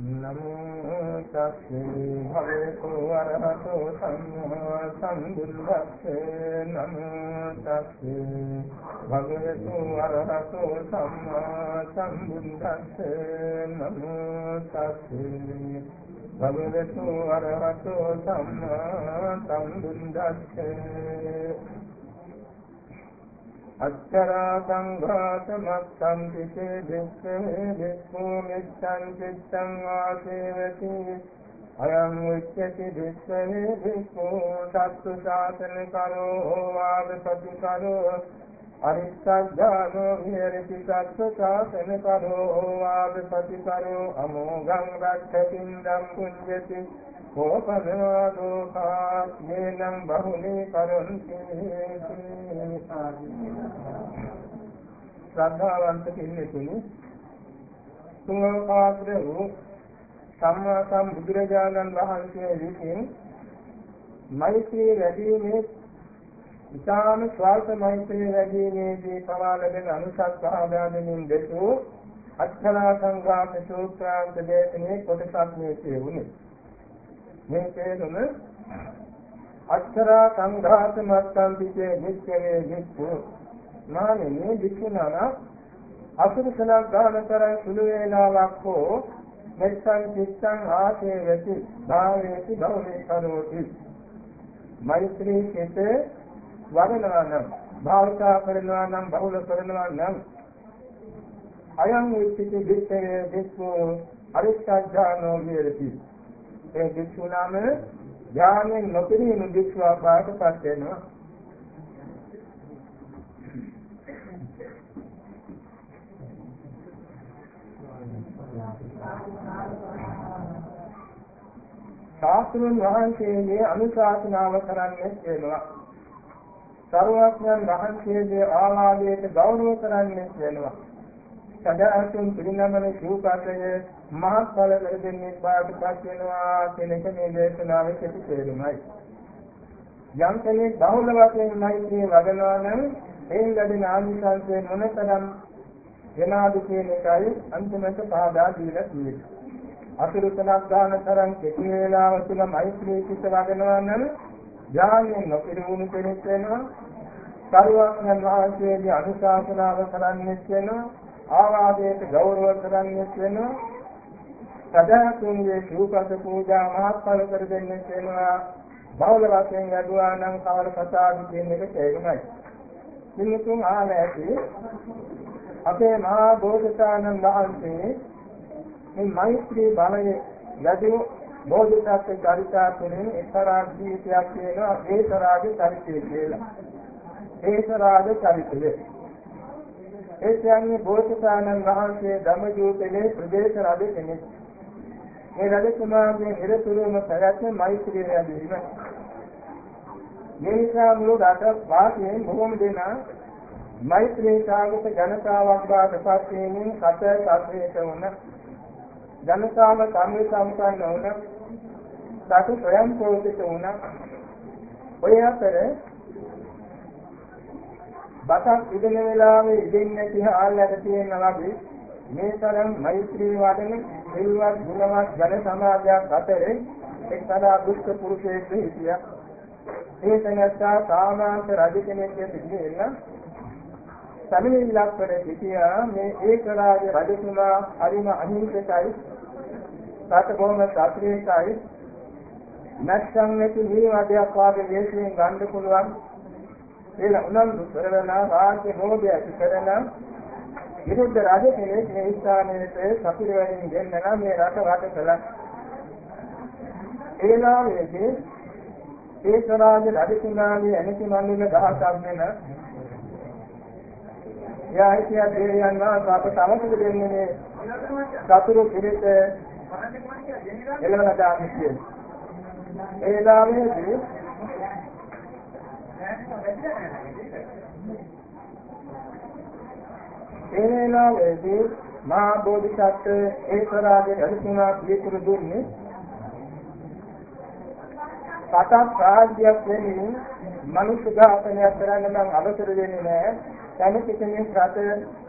නමෝ තස්සේ භගවතු වරහතෝ සම්මා සම්බුද්දස්සේ නමෝ තස්සේ භගවතු වරහතෝ සම්මා සම්බුද්දස්සේ නමෝ තස්සේ භගවතු වරහතෝ සම්මා සම්බුද්දස්සේ අච්චරා සංඝාත මත්තං පිසේ දෙක්ඛේ දෙක්ඛෝ මෙච්ඡං චිත්තං ආසේවති අයං උච්චති දෙක්ඛේ දෙක්ඛෝ සත්තු සාසන කරෝ වාද ප්‍රතිකරෝ අරිස්සද්ධානෝ විහෙරති සත්තු සාසන කරෝ වාද ප්‍රතිකරෝ අමෝඝං රක්ඛතින්දම් පුඤ්ජති කෝපනවාදෝ කායේනම් බහුලී කරොන්ති. ශ්‍රද්ධාවන්ත පින්නතුනි තුන්වපාත්‍ර වූ සම්මා සම්බුදුරජාණන් වහන්සේ විසින් මෛත්‍රී වැඩිීමේ ඉතාම ස්වල්ප මෛත්‍රී වැඩිීමේදී පවා ලැබෙන අනුසස් භාවයන්ෙන් දෙතු අච්චලා සංඝාත සූත්‍රාන්ත දේශනේ කොටසක් මේ කියුනේ මේ තේරුම අක්ෂරා සංඝාත මත්තම් පිටේ නිච්චේ නිච්චු නාමයේ වික්ෂුණා අසුරසනක් ගාන කරන් සුළු වේලාවක් හෝ මෙත්තන් චිත්තං ආසේ වෙති භාවේති භවනේ කරෝති. මෛත්‍රී සිතේ වඩනවා නම් භාවිතා කරනවා නම් බහුල කරනවා නම් අයං උච්චිත දිත්තේ දිස්සෝ අරිස්සඥානෝ විරති ඒ භික්ෂුණාම ඥානෙන් නොපිරිනු භික්ෂුවා පාටපත් වෙනවා. ශාස්ත්‍රඥ වහන්සේගේ අනුශාසනාව කරන්නේ වෙනවා. සර්වඥයන් වහන්සේගේ ආලාදයට ගෞරව කරන්නේ වෙනවා. සදාතුන් පිරිනමන ශූකාසය මහත්ඵල ලැබෙන්නේ බාටපත් වෙනවා කියන එක මේ දේශනාවේ කෙටි තේරුමයි. යම් කෙනෙක් බහුල වශයෙන් මෛත්‍රී වඩනවා නම් එයින් ලැබෙන ආනිසංසය මොනතරම් වෙනාද කියන එකයි අන්තිමට පහදා දීලා තියෙන්නේ. අසුරුතනක් ගන්න තරම් කෙටි වේලාව තුළ මෛත්‍රී සිත වඩනවා නම් ඥානයෙන් නොපිරුණු කෙනෙක් වෙනවා. සර්වඥන් වහන්සේගේ අනුශාසනාව කරන්නේ වෙනවා. ආවාදයට ගෞරව කරන්නේත් වෙනවා සදාතුන්ගේ ශූපස පූජා මහත්ඵල කර දෙන්නෙත් වෙනවා බෞල වශයෙන් යදුවා නම් කවර කතාවද කියන එක තේරුමයි. මිනිතුන් ආල ඇති අපේ මහා බෝධිසානන් වහන්සේ මේ මෛත්‍රී බලය ලැබු බෝධිසත්ව චරිතා තුළින් එක්තරා ජීවිතයක් කියනවා ඒතරාගේ චරිතය කියලා. ඒතරාගේ චරිතය. ඒ කියන්නේ බෝසතාණන් වහන්සේ ධම්මජෝතනේ ප්‍රදේශ රජ කෙනෙක්. මේ රජතුමාගේ හිරතුරුම පැවැත්ම මෛත්‍රී රැඳීම. මේ නිසා මුළු රට වාසීන් බොහෝම දෙනා මෛත්‍රී සාගත ජනතාවක් බවට පත් වීමෙන් කත සත්‍යයට වුණ ජනතාව සම්මි සම්පන්න වුණ සතු ස්වයං පෝෂිත වුණ ඔය අතර බතක් ඉදෙන වෙලාවේ ඉදෙන්නේ නැති හාල්ලට තියෙනවා වගේ මේ තරම් මෛත්‍රී වඩන සිල්වත් ගුණවත් ජන සමාජයක් අතරේ එක්තරා දුෂ්ට පුරුෂයෙක් හිටියා. ඒ තැනැත්තා සාමාන්‍ය රජ කෙනෙක් සිටින්න සමිනිල්ලක් කර සිටියා මේ ඒකරාජ රජතුමා හරිම අහිංසකයි. සාත බොහොම ශාස්ත්‍රීයයි. නැත්නම් නැති මේ වදයක් වාගේ දේශයෙන් ගන්න පුළුවන් කියලා උනන්දු කරන රාජ්‍ය රෝධය ඇති කරන විරුද්ධ රජ කෙනෙක් මේ ස්ථානයේ සපිරවැණින් ගෙන්නන මේ රට රට කළා. ඒ නාමයේදී ඒ සරාජ රජතුමාගේ ඇනති මණ්ඩල දහසක් වෙන යා හිතිය දෙවියන් වහන්සේ අපට අවශ්‍ය දෙන්නේ මේ සතුරු පිළිත එළවලා දාන්නේ කියලා. ඒ නාමයේදී ඒ වෙලාවේදී මහා බෝධිසත්ව ඒකරාගේ අනුතුමා පිළිතුරු දුන්නේ සතක් රාජ්‍යයක් වෙනින් මනුෂ්‍ය ඝාතනයක් කරන්න නම් අවසර දෙන්නේ නැහැ. දැන් කිසිම රට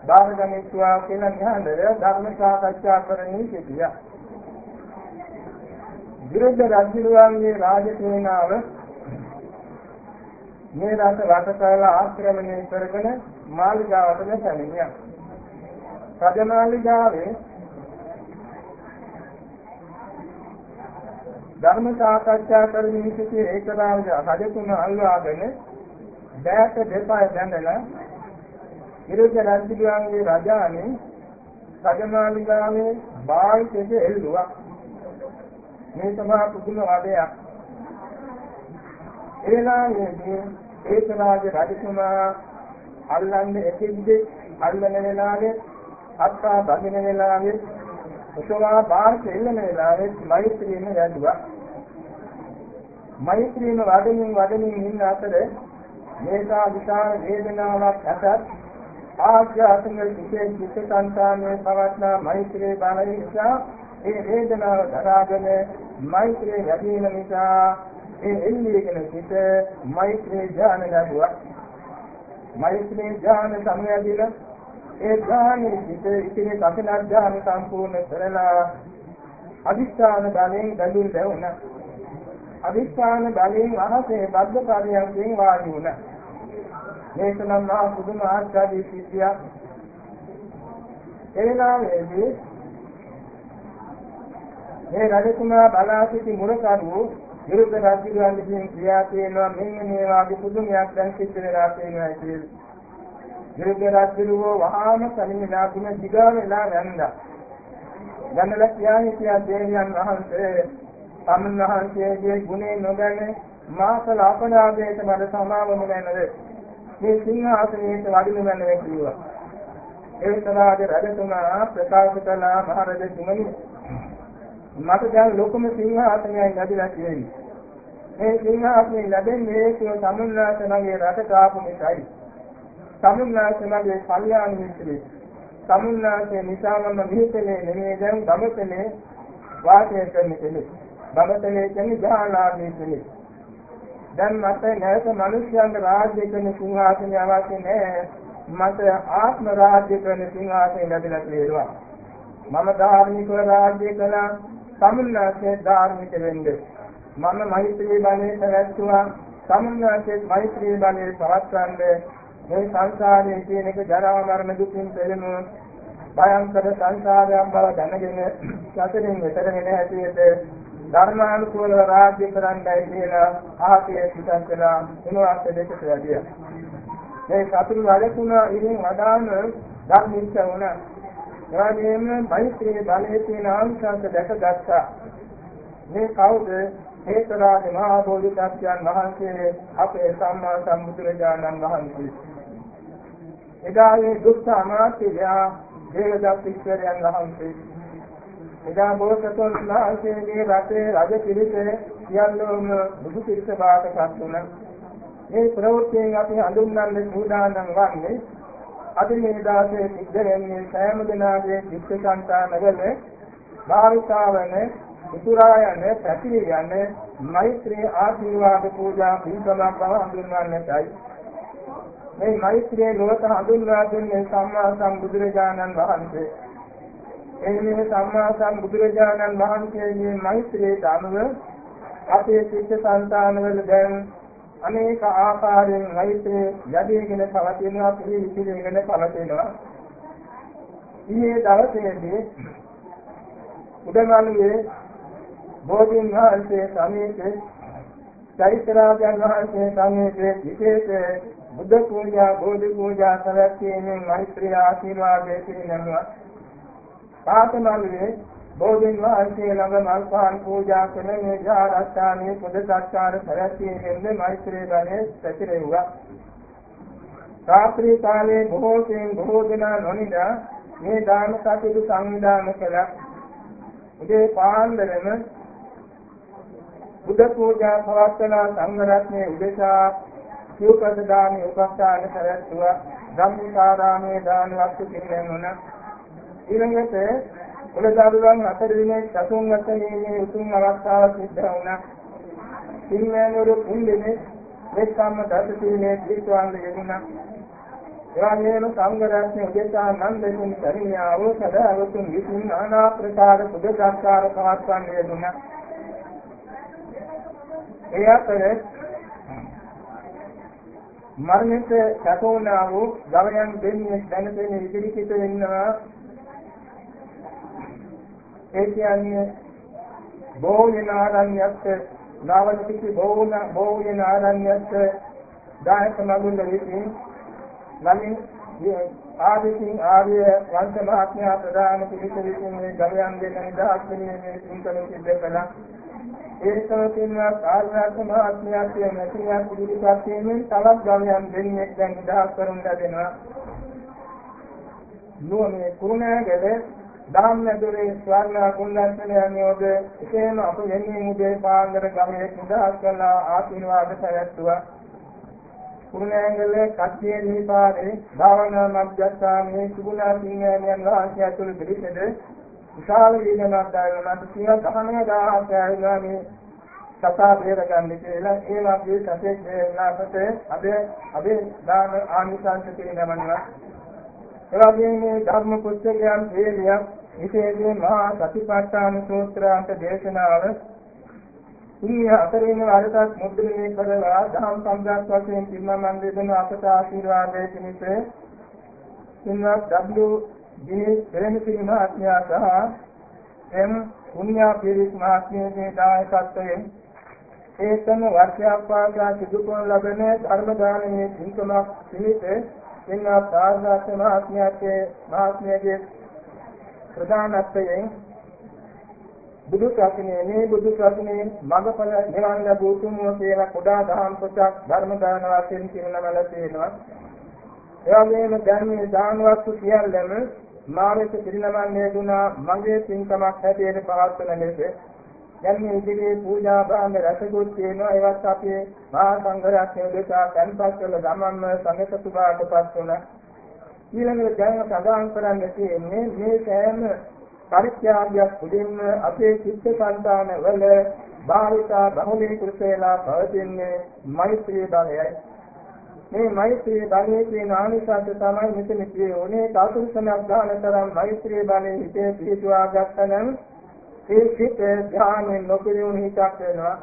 බාරගනිත්වා කියලා නිහඬව ධර්ම සාකච්ඡා කරමින් සිටියා. විරුද්ධ රජුගේ රාජසේනාව මේ රට වට කරලා ආක්‍රමණය කරගෙන මාලිගාවට පැමිණියා. රජමාලිගාවේ ධර්ම සාකච්ඡා කරමින් සිටි ඒකරාජ රජතුම අල්වාගෙන දැයට දෙපය දැඳලා විරුද්ධ රජුගේ රජාණන් රජමාලිගාවේ බාහිරට එල්ලුවා මේ තමයි පුදුම වදයක් එලායේදී ඒකරාජ රජතුමා අල්ලන්නේ එකෙක්ද අල්ලන වෙලාවේ අත්තා බඳින වෙලාවේ උසවා බාහිර එල්ලන වෙලාවේ මෛත්‍රියම වැඩුවා. මෛත්‍රියම වඩමින් වඩමින් ඉන්න අතර මේකා විශාල වේදනාවක් ඇතත් ආඥාසංග විශේෂ චිත්ත සංතානයේ පවත්නා මෛත්‍රී බලය නිසා ඒ වේදනාව දරාගෙන මෛත්‍රී වැඩි වීම නිසා ඒ එල්ලීගෙන සිට මෛත්‍රී ඥාන ලැබුවා. මෛත්‍රී ඥාන සමයදීලා ඒ ඥානෙ සිට ඉතිරි කසින ඥාන සම්පූර්ණ කරලා අදිස්ථාන බලයෙන් බැඳුම් ලැබුණා. අදිස්ථාන බලයෙන් අහසේ බද්ධ කාර්යයෙන් වාඩි වුණා. මේක නම් මහා පුදුම ආශ්චර්ය සිද්ධියක්. එනාමේදී මේ රජතුමා බලා සිටි මුරකරුවෝ විරුද්ධ රාජ්‍යයන්ගෙන් ක්‍රියා තියෙනවා මෙන්න මේ වාගේ පුදුමයක් දැන් සිද්ධ වෙලා තියෙනවා කියලා. විරුද්ධ රාජ්‍යරුවෝ වහාම සමිනා ගුණ දිගා වෙලා වැන්දා. ගන්නල කියා හිටියා දේවියන් වහන්සේ සම්මන් වහන්සේගේ ගුණේ නොදැන මාසල අපරාධයට මට සමාවම නැනද මේ සිංහාසනයේට වඩිනු මැනවේ කිව්වා. ඒ තරාගේ රජතුමා ප්‍රකාශ කළා මහරජතුමනි මට දැන් ලොකුම සිංහාසනයක් ලැබිලා තියෙනවා. මේ සිංහාසනය ලැබෙන්නේ ඒ සමුන්නාස මගේ රටට ආපු නිසායි. සමුන්නාසනගේ කල්යාණ මිත්‍රේ සමුන්නාසේ නිසා මම විහිතලේ නෙමෙයි දැන් බඹතලේ වාසය කරන කෙනෙක්. බඹතලේ කියන්නේ ජාලාභී කෙනෙක්. දැන් මට නැවත මිනිස්යන්ගේ රාජ්‍ය කරන සිංහාසනය අවශ්‍ය නැහැ. මට ආත්ම රාජ්‍ය කරන සිංහාසනය ලැබිලා තියෙනවා. මම ධාර්මිකව රාජ්‍ය කළා. සමුන්නාසේ ධාර්මික වෙන්නේ. මම මෛත්‍රී බලයේ පැවැත්තුවා සමුන්නාසේ මෛත්‍රී බලයේ පවත්වන්නේ මේ සංසාරයේ කියන එක ජරා මරණ දුකින් පෙළෙනු භයංකර සංසාරයක් බව දැනගෙන සතරින් එතර වෙන හැටියට ධර්මානුකූලව රාජ්‍ය කරන්නයි කියලා ආහතිය පිටත් කළා මොනවාත් දෙකට වැඩිය. මේ සතුරු වැඩකුණ ඉතින් වඩාම ධර්මිෂ්ඨ වුණා. එවැගේම මෛත්‍රී බලයේ තියෙන ආංශාංශ දැකගත්තා. මේ කවුද හේතරාජ මහා බෝධිසත්වයන් වහන්සේ අපේ සම්මා සම්බුදුරජාණන් වහන්සේ එදා මේ දුක්ඛ අමාත්‍යයා දේවදත්ත ඉස්වරයන් වහන්සේ එදා බෝසතුන් වහන්සේගේ රටේ රජ පිරිස සියල්ලෝම බුදු පිරිස බාටපත් වුණා. මේ ප්‍රවෘත්තියෙන් අපි හඳුන්වන්නේ සූදානම් වන්නේ අද මේ දාසේ සිද්ධ වෙන්නේ සෑම දිනාගේ චිත්ත සංතානවල භාවිතාවන උතුරායන පැතිර යන මෛත්‍රී ආශිර්වාද පූජා පිළිබඳව හඳුන්වන්නටයි මේ මෛත්‍රියේ ලෝක හඳුන්වා දෙන්නේ සම්මා සම්බුදුරජාණන් වහන්සේ. එන්නේ සම්මා සම්බුදුරජාණන් වහන්සේගේ මෛත්‍රියට අනුව අපේ සිත් සංතානවල දැන් අනේක ආකාරයෙන් මෛත්‍රිය යදීගෙන පවතිනවා පිළිවිසිරගෙන පවතිනවා. ඊයේ දවසේදී උදගානුවේ බෝධීන් වහන්සේ සමීපේ චෛත්‍යරාජයන් වහන්සේ සමීපේ විශේෂ බුද්ධ පූජා බෝධි පූජා සැලැස්වීමෙන් මෛත්‍රී ආශිර්වාදයේ පිරිනැමුවා. පාතමල්ලේ බෝධින් වහන්සේ ළඟ මල්පාන් පූජා කරන මේ ජාරස්ථානයේ පොද සත්කාර සැලැස්වීමෙන් මෛත්‍රී ධනෙ පැතිරෙව්වා. රාත්‍රී කාලයේ බොහෝ සෙයින් බොහෝ දෙනා නොනිදා මේ දාන කටයුතු සංවිධානය කළා. උදේ පාන්දරම බුද්ධ පූජා පවත්වන සංඝ රත්නයේ උදෙසා සිව්පද දානේ උපස්ථාන කරත්වා ධම්මිකාරාමේ දාන වස්තු පිළිගන්වන ඊළඟට කුලදරුවන් හතර දිනේ චතුන් වසනේ උතුම් අවස්ථාව සිද්ධ වුණා. සිංහනවරු තුන් දිනේ එක්කම දස සීලේ දීත්වාංග යෙදුණා. එවැගේම සංඝ රත්නයේ උදෙසා නන්දකින් පරිණියා වූ සදාවතුන් විසින් নানা ප්‍රකාර පුද සත්කාර පවත්වන්නේ දුන්නා. ඒ අතරේ මරණයට සැකෝනා වූ ගවයන් දෙන්නේ දැනගෙන ඉදිරි පිට වෙනවා. ඒ කියන්නේ බෝධින ආරණ්‍යත් නාවන කිසි බෝධන බෝධින ආරණ්‍යත් දායක මගුල විසින් නමින් ආදිසින් ආර්ය වංශ මහත්මයා ප්‍රදාන පිළිස විසින් මේ ගවයන් දෙක නිදහස් කිරීමේ චින්තන සිද්ධ කළා. ඒකම තියෙනවා කාර්යයක් මහත්මයාගේ නැතිවක් ඉදිරිපත් වීමෙන් තවත් ගවයන් දෙන්නෙක් දැන් නිදහස් කරුන් ලැබෙනවා. නුවනේ කුරුණෑගල ධම්මදුරේ ස්වර්ණ කුණ්ඩන්තන යනියෝද එසේම අප වෙන්නේ මුදේ පාන්දර ගමේ නිදහස් කළා ආශිර්වාද පැවැත්තුවා. කුරුණෑගල කච්චේ දීපාරේ භාවනා මධ්‍යස්ථානයේ සුගුණා සිංහයන් වහන්සේ ඇතුළු පිරිසද විශාල වේදනාවක් දැනෙනවා සිය ගහන දාහක් ඇවිල්ලා මේ සතා බේරගන්න කියලා. ඒ වගේ සතෙක් බේරනාකට අද අද දාන ආනිසංස කියනවනවා ඒ වගේම මේ ධර්ම පුස්තකයන් හේලියක් විශේෂයෙන් මහා සතිපට්ඨාන සූත්‍රාන්ත දේශනාව ඊය අතරින් වරටත් මුද්‍රණය කරලා දහම් සම්දාස් වශයෙන් පින්නමන් දෙන අපට ආශිර්වාදයේ පිණිස සින්වත් W දී ප්‍රේමසිරි මහත්මයා සහ එම් පුණ්‍යා පිරිස් මහත්මියගේ දායකත්වයෙන් ඒතම වර්ෂයක් පාසා සිදු කරන ලබන ධර්ම දානමේ පින්කමක් පිණිස සින්වත් ආර්ය මහත්මයාගේ මහත්මියගේ ප්‍රධානත්වයෙන් බුදු ශාසනයේ මේ බුදු ශාසනයේ මඟඵල නිවන් ලැබූ තුමුව කියලා කුඩා දහම් පොතක් ධර්ම දාන වශයෙන් කියනවල තියෙනවා. ඒ වගේම ධර්මයේ දාන වස්තු සියල්ලම මාවෙත පිරිනමන්නේ දුනා මගේ පින්කමක් හැටියට පවත්වන ලෙස දැන් මේ ඉදිරියේ පූජා භාණ්ඩ රසකුත් තියෙනවා ඒවත් අපි මහා සංඝරත්නය දෙසා තැන්පත් කළ ගමන්ම සංඝසතු බාටපත් වුණා. ඊළඟට දැන් සඳහන් කරන්න තියෙන්නේ මේ සෑම පරිත්‍යාගයක් පුදින්න අපේ චිත්ත සංතාන වල භාවිතා බහුලී කුසේලා පවතින්නේ මෛත්‍රී බලයයි මේ මෛත්‍රී බලයේ කියන ආනිසංස තමයි මෙතන කියෝනේ තාතුසනක් ගන්න තරම් මෛත්‍රී බලයේ හිතේ පිහිටුවා ගත්තනම් ඒ සිත ධානයෙන් නොපිරුණු හිතක් වෙනවා.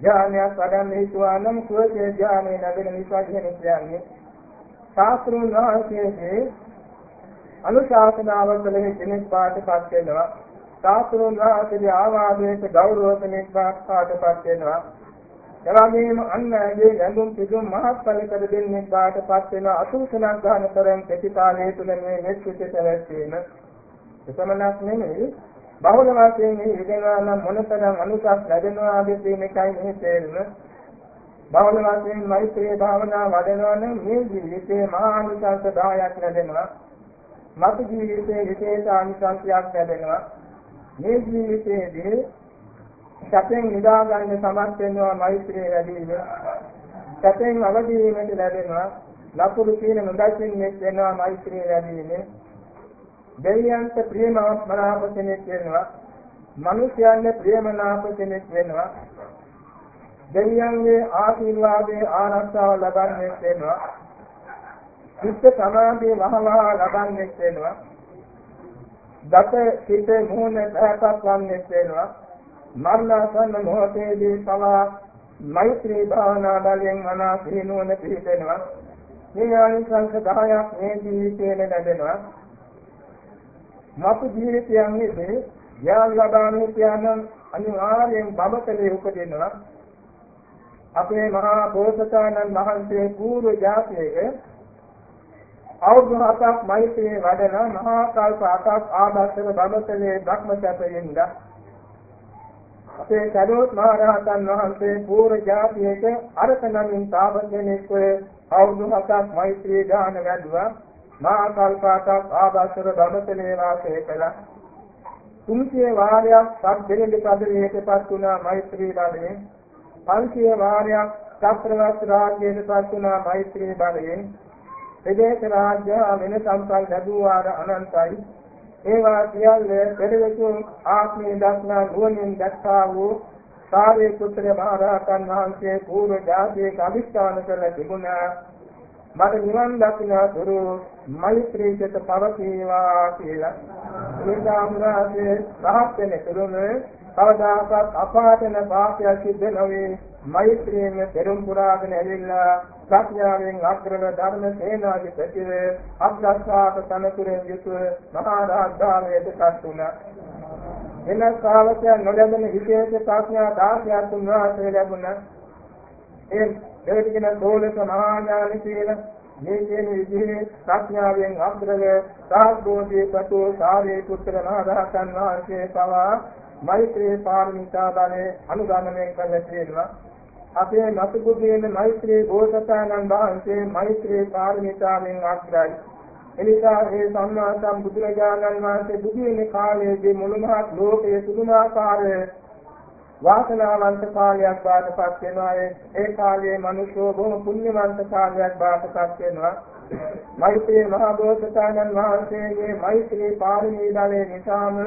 ධානයක් වඩන්න හිතුවා නම් සුවසේ ධානය ලැබෙන නිසා කියන කියන්නේ. ශාස්ත්‍රුන් වහන්සේගේ අනුශාසනාව කළ කෙනෙක් පාටපත් වෙනවා. සාස්ත්‍රෝන් වහන්සේගේ ආවාදයට ගෞරව කෙනෙක් පාටපත් වෙනවා. එවැගේම අන්නගේ යඳුන් පිදුම් මහත්ඵල කර දෙන්නේ පාටපත් වෙන අසුසනක් ගන්න තරම් ප්‍රතිපාලයේ තුල මේ මෙච්චිත පැවැත්වීම. එසමනක් නෙමෙයි බහුල වාසයෙන් මේ ඉගෙනවා නම් මොනතරම් අනුසස් ලැබෙනවා ආදී මේකයි මේ තේරුම. බහුල වාසයෙන් මෛත්‍රී භාවනා වඩනවා නම් මේ ජීවිතේ මහා අනුසස් 10ක් ලැබෙනවා. මතු ජීවිතයේ විශේෂ ආනිසංසයක් ලැබෙනවා. මේ ජීවිතයේදී සැපෙන් නිදා ගන්න සමත් වෙනවා මෛත්‍රිය වැඩිම. සැපෙන් අවදි වීමට ලැබෙනවා. ලකුරු කියන නොදැකින්නේ වෙනවා මෛත්‍රිය වැඩිම. දෙවියන්ට ප්‍රියමනාප කෙනෙක් වෙනවා. මිනිසයන්ට ප්‍රියමනාප කෙනෙක් වෙනවා. දෙවියන්ගේ ආශිර්වාදයේ ආරක්ෂාව ලබන්නේ වෙනවා. චිත්ත සමාධිය වහවහ ලබන්නේ වෙනවා. දත සිත මොහොන දහසක් වන්නේ වෙනවා. මරණසන්න මොහොතේදී පවා මෛත්‍රී භාවනා බලයෙන් මනසිනුවන පිහිටෙනවා. මේ ආනිසංස 10ක් මේ ජීවිතේ ලැබෙනවා. මතු ජීවිතයන්ෙහි ඥාන ලබානේ කියන අනිවාර්යෙන් බබතලේ උපදිනවා. අපේ මහා බෝසතාණන් වහන්සේ පූර්ව ජාතියේ අවුරුදු හතක් මෛත්‍රියේ වැඩන මහා කල්ප අටක් ආදර්ශක බඹතලේ භක්මචපයෙන්ද අපේ සරුවත් මහ රහතන් වහන්සේ පූර්ව ජාතියක අරක නමින් තාපසෙනෙක් අවුරුදු හතක් මෛත්‍රී දාන වැඩුවා. මහා කල්ප අටක් ආදර්ශක බඹතලේ වාසය කළා. තුන්සිය වාරයක් සබ්දෙලි පදවියටපත් වුණා මෛත්‍රී බලයෙන්. පන්සිය වාරයක් චක්‍රවර්ති රාජ්‍යයටපත් වුණා මෛත්‍රී බලයෙන්. ප්‍රදේශ රාජ්‍ය වෙන සම්පල් ලැබුවාර අනන්තයි. ඒවා සියල්ල පෙරවිතු ආත්මී දක්නා නුවණින් දැක්කා වූ සාරේ පුත්‍ර මහ රහතන් වහන්සේ පූර්ව ජාතියක අභිෂ්ඨාන කළ තිබුණා මට නිවන් දකින්නතුරු මෛත්‍රී සිත පවතිවා කියලා. ඒකාම්රාසේ රහත් වෙන තුරුම කවදාකවත් අපාතන පාපයක් සිද්ධ නොවේ. මෛත්‍රියෙන් පෙරම් පුරාගෙන ඇවිල්ලා ප්‍රඥාවෙන් අග්‍රව ධර්ම සේනාධිපතිව අග්‍රස්ථාප තනතුරෙන් යුතුව මහා රාජ්‍යාලයට පත් වුණා. එන ශ්‍රාවකයන් නොලැබෙන විශේෂ ප්‍රඥා 16ක් උන්වහන්සේ ලැබුණා. ඒ ඒකට කියන දෝලක මහා ඥාන කියලා මේ කියන විදිහේ ප්‍රඥාවෙන් අග්‍රව සාග්ගෝධී පතු සාරේ පුත්‍ර මහරහතන් වහන්සේ පවා මෛත්‍රී පාරමිතා බලේ අනුගමනය කළ තියෙනවා. අපේ නතුබුදේන මෛත්‍රී බෝසතාණන් වහන්සේ මෛත්‍රී පාරමිතාවෙන් අග්‍රයි. එනිසා මේ සම්මා සම්බුදුරජාණන් වහන්සේ බුදු වෙන කාලයේදී මුළු මහත් ලෝකයේ පුදුමාකාර වාසනාවන්ත කාලයක් බාටපත් වෙනවා ඒ කාලයේ මිනිස්සු බොහොම පුණ්‍යවන්ත කාලයක් බාටපත් වෙනවා මෛත්‍රී මහා බෝසතාණන් වහන්සේගේ මෛත්‍රී පාරමී බලය නිසාම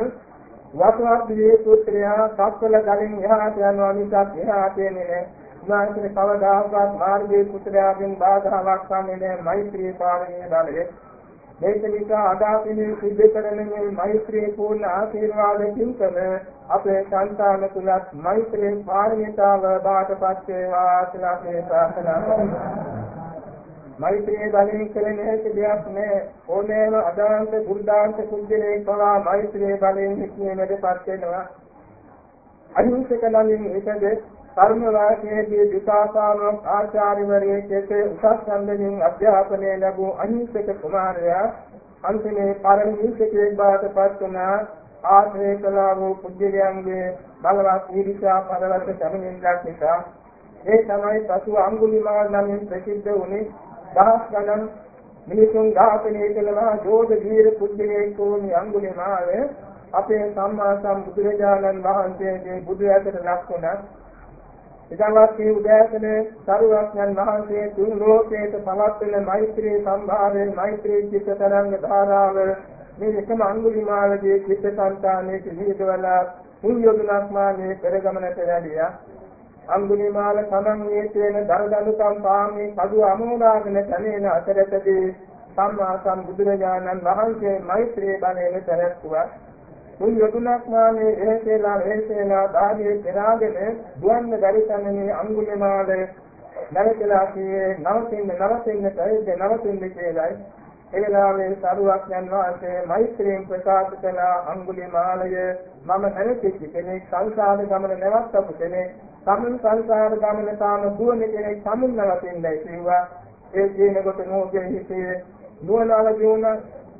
වසවර්ධී පුත්‍රයා සක්වල ගලින් එහාට යනවා මිසක් එහාට එන්නේ නැහැ. උන්වහන්සේ කවදාකවත් මාර්ගයේ පුත්‍රයාගෙන් බාධාවක් වන්නේ නැහැ මෛත්‍රී පාරමී බලයේ. මේක නිසා අද අපි මේ සිද්ධ කරන මේ මෛත්‍රී පූර්ණ ආශිර්වාදකින් කම අපේ සංසාන තුලත් මෛත්‍රී පාරමිතාව බාටපත් වේවා කියලා මේ ප්‍රාර්ථනා කරනවා. මෛත්‍රී බලයෙන් කෙරෙන හැකි දෙයක් නෑ ඕනෑම අදාන්ත බුද්ධාන්ත කුජලේ පවා මෛත්‍රී බලයෙන් හික්මීමටපත් වෙනවා. අහිංසක ළඟින් එකද කර්ම වාසයේදී විකාසානක් ආචාර්යවරයෙක් එක්ක උසස් සම්බන්ධයෙන් අධ්‍යාපනය ලැබූ අහිංසක කුමාරයා අන්තිමේ පරණ හිංසකයෙක් බවට පත් වුණ. ආශ්‍රය කළා වූ පුජ්‍යයන්ගේ බලවත් ඊර්ෂ්‍යා පරවත සැමිනින්දක් නිසා. ඒ තමයි පසු අඟුලිමාල නමින් ප්‍රසිද්ධ වුණේ. දහස් ගණන් මිනිසුන් ඝාතනය කළා. ජෝධ වීර පුජ්‍යයෙක් වූ අඟුලිමාල අපේ සම්මා සම්බුදුරජාණන් වහන්සේගේ බුදු ඇසට ලක්ුණා එදවස් මේ උදෑසන සරුවක්ඥන් වහන්සේ තුන් ලෝකයට පවත්වන මෛත්‍රී සම්භාවයේ මෛත්‍රී චිත්ත තරංග ධාරාව මේ එකම අඟුලිමාලගේ චිත්ත සංතානයේ නිහිතවලා මුල් යොදුනක් මානේ පෙරගමනට වැඩියා අඟුලිමාල සමන්වියේ තියෙන දරදනුකම් පාමේ කඩුව අමෝදාගෙන තනේන අතරතදී සම්මා සම්බුදුරජාණන් වහන්සේ මෛත්‍රී බලයෙන් තැනැත්තුවා මුල් යොදුනක් මානේ එහෙසේලා එහෙසේලා ධාර්යයේ පෙරාගෙන දුවන්න බැරි තැනනේ අඟුලිමාල නැවතලා කියේ නවතින්න නවතින්න තැයිද නවතින්න කියලායි. එවෙලාවේ සරුවක් යන වාසේ මෛත්‍රියෙන් ප්‍රකාශ කළ අඟුලිමාලය මම නැවතිච්ච කෙනෙක් සංසාර ගමන නැවත්තපු කෙනෙක් සමුන් සංසාර ගමන තාම දුවන කෙනෙක් සමුන් නවතින්නයි කිව්වා. ඒ කියන කොට නෝගේ හිතේ නුවණාල දිනුනා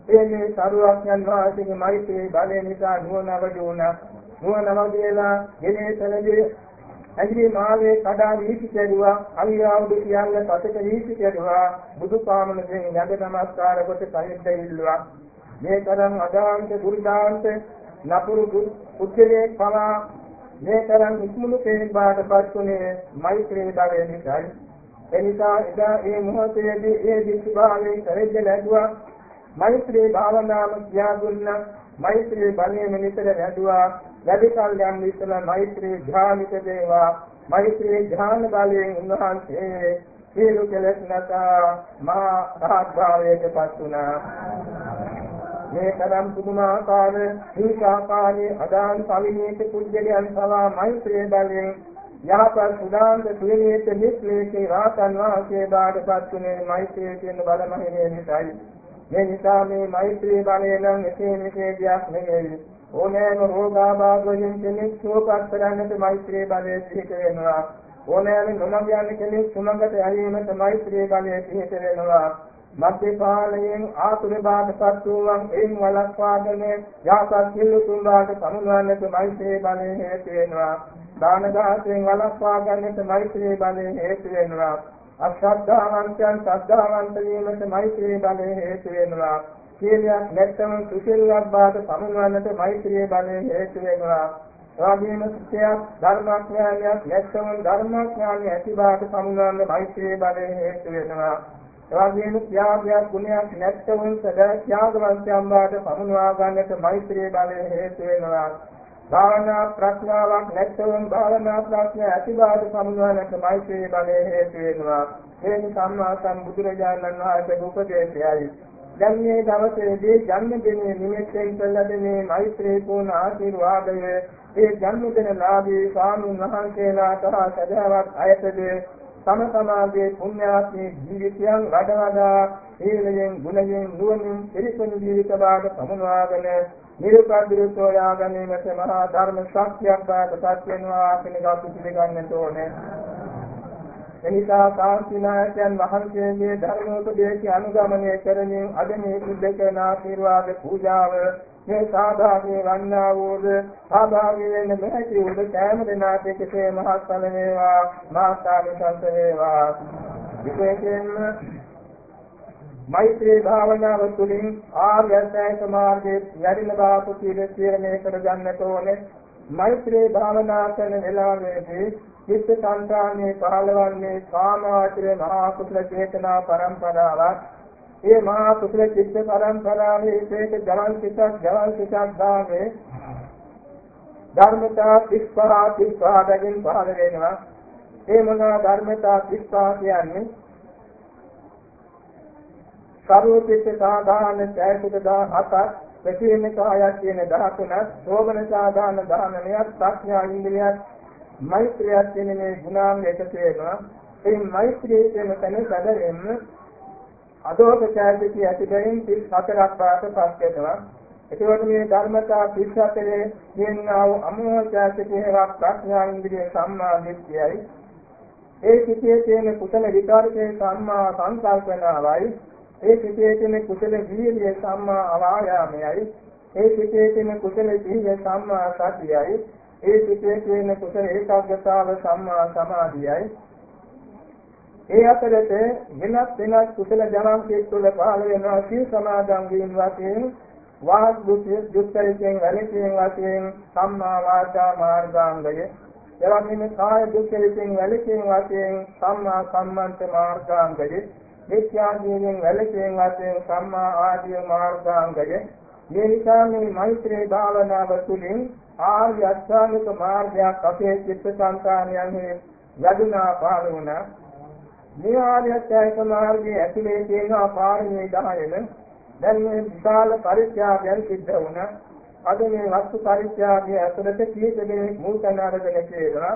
ඒ මේ සරුවක්යන් වහන්සේගේ මෛත්‍රී බලය නිසා නුවණවද වුණා. නුවණවදේලා ගෙනේතනදී ඇඟිලි මාවේ කඩා වීසි කෙරුවා අවියාවුදු කියන්නේ පතක වීසි කෙරුවා බුදුපාමනයෙන් යඳ නමස්කාර කොට සහිත ඉල්ලුවා. මේ තරම් අදාන්ත දුර්දාන්ත නපුරු පුද්ගලයේ පවා මේ තරම් ඉක්මුණු කෙනෙක් බාටපත් උනේ මෛත්‍රී බලය නිසායි. එනිසා එදා ඒ මොහොතේදී ඒ දිස්භාවයෙන් කරෙද්ද ලැබුවා. මෛත්‍රී භාවනාව කියා දුන්නා මෛත්‍රී බලයෙන් නිතර වැඩුවා. වැඩි කල් යන විතර මෛත්‍රී ධ්‍යානිත දේවා. මෛත්‍රී ධ්‍යාන බලයෙන් උන්වහන්සේ සියලු කෙලෙස් නැතා මහා රහත් භාවයට පත් වුණා. මේ තරම් පුදුමාකාර හිංසාකාරී අදාන් පවිනීත කුජලයන් සවා මෛත්‍රී බලයෙන් යහපත් සුදාන්ත තුනීත නිස්ලේකේ රාතන් වහන්සේ බාටපත් වුණේ මෛත්‍රී කියන බලමහිමේ නිසායි. මේ නිසා මේ මෛත්‍රී බලය නම් එසේ මෙසේ දෙයක් නෙවෙයි. ඕනෑම රෝගාබාධයෙන් කෙනෙක් සුවපත් කරන්නට මෛත්‍රී බලය පිහිට වෙනවා. ඕනෑම නොමග යන කෙනෙක් සුමගට ඇලීමට මෛත්‍රී බලය පිහිට වෙනවා. මධ්‍ය කාලයෙන් ආතුර බාටපත් වූවන් එයින් වළක්වාගෙන යහපත් සිල්ලුතුන් බාට සමුනවන්නට මෛත්‍රී බලය හේතු වෙනවා. දාන දාසයෙන් වළක්වා ගන්නට මෛත්‍රී බලය හේතු වෙනවා. අශ්‍රද්ධාවන්තයන් ශ්‍රද්ධාවන්ත වීමට මෛත්‍රී බලය හේතු වෙනවා. සීලයක් නැත්නම් සුසිල්වත් බාට සමුනවන්නට මෛත්‍රී බලය හේතු වෙනවා. එවාගේම සත්‍යයක් ධර්මඥානයක් නැත්නම් ධර්මඥානය ඇති බාට සමුනවන්න මෛත්‍රී බලය හේතු වෙනවා. එවාගේම ත්‍යාගයක් ගුණයක් නැත්නම් සදා ත්‍යාගවන්තයන් බාට සමුනවා ගන්නට මෛත්‍රී බලය හේතු වෙනවා. භාවනා ප්‍රඥාවක් නැත්නම් භාවනා ප්‍රඥා ඇතිවාද සමුනවනට මෛත්‍රී බලය හේතු වෙනවා. මේ සම්මා සම්බුදුරජාණන් වහන්සේ උපදේශයයි. දැන් මේ දවසේදී ජන්මදිනයේ නිමිත්තෙන් කළද මේ මෛත්‍රී පූර්ණ ආශිර්වාදය ඒ ජන්මදින ලාභී ස්වාමීන් වහන්සේලාට සදාවත් අයතද තම තමාගේ පුණ්‍යාත්මී ජීවිතයන් වඩ වඩා සීලයෙන් ගුණයෙන් නුවණින් පිරිසුදු ජීවිත වාග සමුනවාගෙන නිරුපදිරු සෝයා ගැනීමට මහා ධර්ම ශක්තියක් බාට පත් වෙනවා කියන එක අපි පිළිගන්නට ඕනේ. එනිසා කාන්තිනායකයන් වහන්සේගේ ධර්මෝපදේශය අනුගමනය කරමින් අද මේ සිද්ධ කරන ආශිර්වාද පූජාව මේ සාධාරණේ වන්නා වූද සාධාරණී වෙන්න මෙහැටි උද කෑම දෙනාට කෙසේ මහත්ඵල වේවා මාස්තාමි සංස වේවා විශේෂයෙන්ම මෛත්‍රී භාවනාව තුළින් ආර්ය අෂ්ටාංග මාර්ගයේ යරින බාපු තීරණය කර ගන්නට ඕනේ. මෛත්‍රී භාවනා කරන වෙලාවේදී චිත්ත සංතානයේ පහළවන්නේ කාමාචර මහා කුසල චේතනා පරම්පරාවක්. ඒ මහා කුසල චිත්ත පරම්පරාවේ ඒක ජවන් සිතක් ජවන් සිතක් දාගේ ධර්මතා 35 35 දකින් පහළ වෙනවා. ඒ මොනවා ධර්මතා 35 කියන්නේ සරුවපිට සාධාන ඡයසුත 17ක් ප්‍රතිවින කායයක් කියන 13ක් සෝමන සාධාන 19ක් ප්‍රඥා ඉන්ද්‍රියක් මෛත්‍රියක් කියන මේ ගුණාංග එකතු වෙනවා. ඒ මෛත්‍රිය කියන තැන සැදෙන්න අදෝක ඡයසිතී ඇතිවෙමින් 34ක් පාස පස් වෙනවා එතකොට මේ ධර්මතා 34 කියනවා අමෝචාසිතේවක් ප්‍රඥා ඉන්ද්‍රිය සම්මා දිට්ඨියයි. ඒ සිතේ තියෙන කුසල විකාරකේ සම්මා සංකල්පනාවයි ඒ සිතේ තියෙන කුසල වීර්ය සම්මා අවායාමයයි. ඒ සිතේ තියෙන කුසල සීල සම්මා සතියයි. ඒ සිතේ තියෙන කුසල ඒකාග්‍රතාව සම්මා සමාධියයි. ඒ අතරත වෙනත් වෙනත් කුසල ජනංකයේ තුල පහළ වෙනවා සීල සමාදන් වීම වශයෙන් වාග් දුක්ඛයෙන් වැළකීම වශයෙන් සම්මා වාචා මාර්ගාංගය. එවැනිම කාය දුක්ඛයෙන් වැළකීම වශයෙන් සම්මා සම්මන්ත මාර්ගාංගය. මිත්‍යාදීනෙන් වැළකීම් වශයෙන් සම්මා ආදී මාර්ගාංගය. මේ නිසා මේ මෛත්‍රී භාවනාව තුළින් ආර්ය අෂ්ටාංගික මාර්ගයක් අපේ චිත්තසංතානයන්හි යදුනා පහළ වුණා. මේ ආර්ය අෂ්ටාංගික මාර්ගයේ ඇතුලේ තියෙන පාරමී 10න දැන් මේ විශාල පරිත්‍යාගයන් සිද්ධ වුණා. අද මේ වස්තු පරිත්‍යාගයේ ඇතුළත කීප දෙනෙක් මුල් තැන අරගෙන තියෙනවා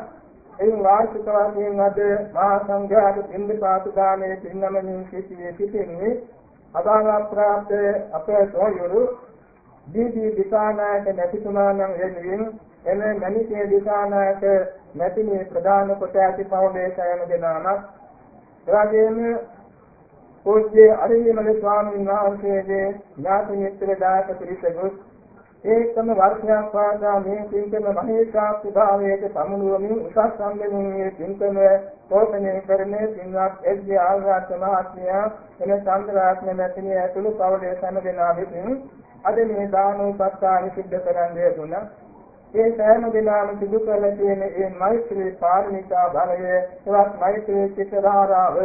එයින් වාර්ෂික වශයෙන් අද මහා සංඝයාට පින්දපාත දානයේ පින්නමමින් සිටියේ සිටින්නේ අදාළ ප්‍රාප්ත අපේ සෝයුරු දීදී දිසානායක නැතිතුමා නම් වෙනුවෙන් එම මණිකේ දිසානායක නැතිනේ ප්‍රධාන කොට ඇති ෆවුන්ඩේෂන් දෙනාම එවැගේම පූජ්‍ය අරිමල ස්වාමීන් වහන්සේගේ ඥාති මිත්‍ර දායක පිරිසකුත් ඒකම වර්ෂයක් පාසා මේ පින්කම මහේශාක්ති භාවයට සමුනුවමින් උසස් සම්මෙලනයේ පින්කම පෝෂණය කරන්නේ පින්වත් එස්.ජේ. ආල්වාත් මහත්මයා එන චන්ද්‍රාත්ම මැතිණිය ඇතුළු පවුලේ සෑම දෙනා විසින් අද මේ දානෝපස්ථාන සිද්ධ කරන්නේ දුන්නා. ඒ සෑම දිනම සිදු කළ තියෙන ඒ මෛත්‍රී පාරමිතා බලය එවත් මෛත්‍රී චිත්තධාරාව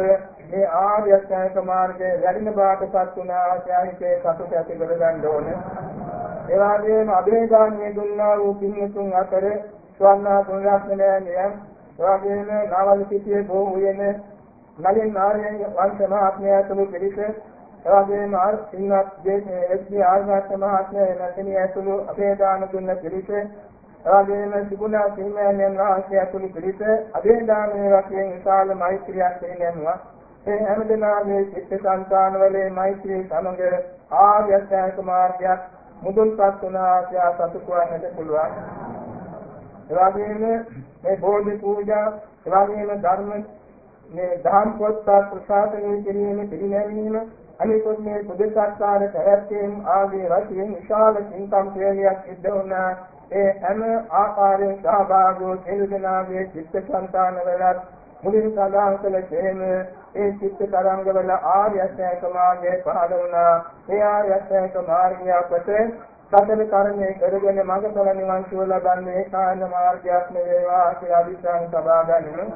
මේ ආර්ය අෂ්ටාංග මාර්ගයේ වැඩිම බාටපත් වුණා ආශාහිතේ සතුට ඇති කරගන්න ඕනේ. ඒ වගේම අභේදානිය දුන්නා වූ පින්තුන් අතර ස්වර්ණා ගුණරත්නයන් එය වගේම නාවල සිටියේ බොහෝ උයන නලින් නාරයන් වංශ මහත්මයා තුළු පිළිස එවැගේම ආර් සිංහත් දේශයේ එස්.ඩී. ආර්ගාත් මහත්මයා නැතිනි ඇතුළු අභේදාන දුන්න පිළිස එවැගේම සිගුණා සිංහයන්යන් වහන්සේ ඇතුළු පිළිස අභේදානයේ වශයෙන් විශාල මෛත්‍රියක් පිළිගන්නවා ඒ හැම දිනාගේ චිත්ත සංකානවලේ මෛත්‍රී සමග ආර්ය අෂ්ටාංග මාර්ගයක් මුදුන්පත් වුණා කියලා සතුටු වෙන්නට පුළුවන්. ඒ වගේම මේ බෝධි පූජා, ඒ වගේම ධර්ම මේ දහම් පොත්පත් ප්‍රසාදනය කිරීම පිළිගැනීම අනිකුත් මේ බුද්ධ සත්කාර පැවැත්වීම ආදී වශයෙන් විශාල සින්කම් ක්‍රියාවක් සිද්ධ වුණා. ඒ හැම ආකාරයෙන් සහභාගී වූ සියලු දෙනාගේ චිත්ත සංතාන වලත් මුලින් සඳහන් කළ තේම ඒ චිත්ත තරංගවල ආර්ය අෂ්ටාංග මාර්ගයේ පහළ වුණා. ඒ ආර්ය අෂ්ටාංග මාර්ගය අපට සතර කර්මයේ කරගෙන මඟඵල නිවන් සුව ලබන්නේ කායන මාර්ගයක් නෙවේවා කියලා අදිස්ථාන සබා ගන්න.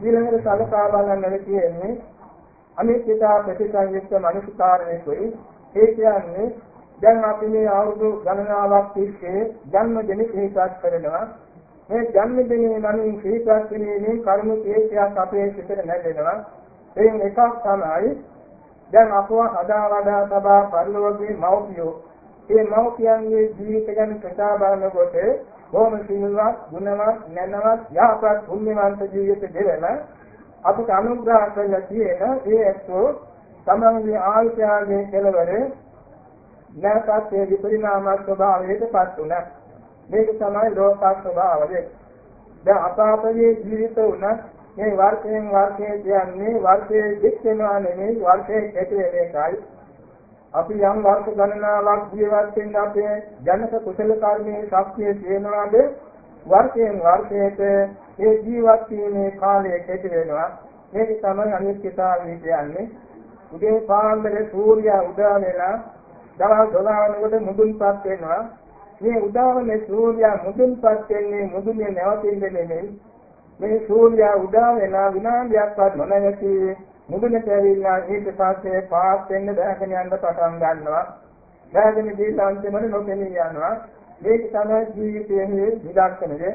ඊළඟට සලකා බලන්න කියන්නේ අනිත්‍යතා ප්‍රතිසංයුක්ත මනසකාරණයකයි ඒ කියන්නේ දැන් අපි මේ අවුරුදු ගණනාවක් තිස්සේ ජන්මදින සිහිපත් කරනවා. මේ ජන්මදිනයේ නම් සිහිපත් කිරීමෙන් කර්ම කීපයක් අපේ සිතට නැගෙනවා. එයින් එකක් තමයි දැන් අපව හදා වඩා තබා පරිලෝකයේ මව්පියෝ. මේ මව්පියන්ගේ ජීවිත ගැන කතා බලනකොට බොහොම සිල්වත්, ගුණවත්, නැනවත්, යහපත්, පුණ්‍යවන්ත ජීවිත දෙවන අපට අනුග්‍රහ කරලා තියෙන ඒ ඇත්තෝ තමන්ගේ ආයුෂයාගේ කෙලවර නැවතත් ඒ විපරිණාම ස්වභාවයට පත් වුණා. මේක තමයි ලෝක ස්වභාවය. දැන් අපාපගේ ජීවිත උනත් මේ වර්ෂයෙන් වර්ෂයේ කියන්නේ වර්ෂයේ දික් වෙනවා නෙමෙයි වර්ෂයේ කෙටි වෙන එකයි. අපි යම් වර්ෂ ගණනාවක් ජීවත් වෙන්න අපේ ජනක කුසල කර්මයේ ශක්තිය තියෙනවාද වර්ෂයෙන් වර්ෂයට ඒ ජීවත් වීමේ කාලය කෙටි වෙනවා. මේක තමයි අනිත්‍යතාවය කියන්නේ. උදේ පාන්දර සූර්යයා උදා වෙලා දවස් 12 වෙනකොට මුදුන්පත් වෙනවා. මේ උදාවන සූර්යයා මුදුන්පත් වෙන්නේ මුදුනේ නැවතින්නේ නෙමෙයි. මේ සූර්යයා උදා වෙන විනාඩියක්වත් නොනැවති මුදුනට ඇවිල්ලා ඊට පස්සේ පාස් වෙන්න දැකගෙන යන්න පටන් ගන්නවා. දැකගෙන ගිහින් අන්තිමට නොපෙනී යනවා. මේක තමයි ජීවිතයේ නිදර්ශනය.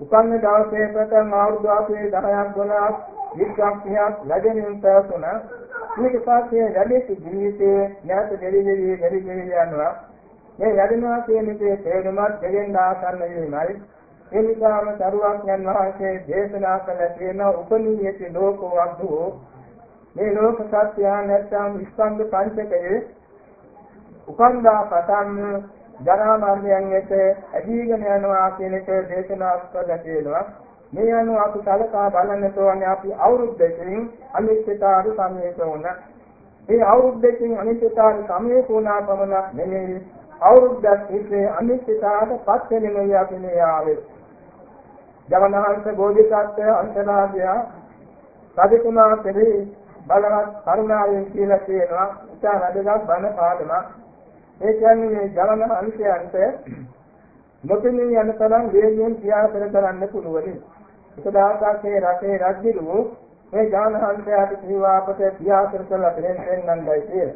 උපන්න දවසේ පටන් අවුරුදු 10ක් 12ක් 20ක් 30ක් ලැබෙනින් පැවතුණා මේක පස්සේ වැඩි ජීවිතයේ නැවත දෙවි දෙවි දෙවි දෙවි යනවා මේ වැඩිනවා කියන එකේ තේරුමත් දෙවෙන් ආසන්න වීමයි ඒ නිසාම දරුවක් යන වාසේ දේශනා කළ තියෙන උපනීයති ලෝකවත්තු මේ ලෝක සත්‍ය නැත්නම් ස්කන්ධ පංචකයේ උපන්දා පතන් ජරා මරණයන් එක්ක ඇදීගෙන යනවා කියන එක දේශනා කරලා තියෙනවා මේ අනුව අපි කලකා බලන්නට ඕනේ අපි අවුරුද්දකින් අනිත්‍යතාවය සමීප වුණා. මේ අවුරුද්දකින් අනිත්‍යතාවය සමීප වුණා පමණක් නෙමෙයි අවුරුද්දක් තිස්සේ අනිත්‍යතාවට පත් වෙනෙමයි අපි මේ ආවේ. ජවනහංස බෝධිසත්ව අන්තනාදය රජකුමාර පෙරේ බලවත් කරුණාවෙන් කියලා කියනවා ඉතා වැඩගත් බණ පාඩමක්. ඒ කියන්නේ මේ ජවනහංසයන්ට නොපෙනී යන තරම් වේගයෙන් ක්‍රියාකර කරන්න පුළුවන්. එක දවසක් මේ රටේ රජුරු මේ ඥානහන්සයාට කිව්වා අපට පියාසර කරලා දෙන්න දෙන්නන්දයි කියලා.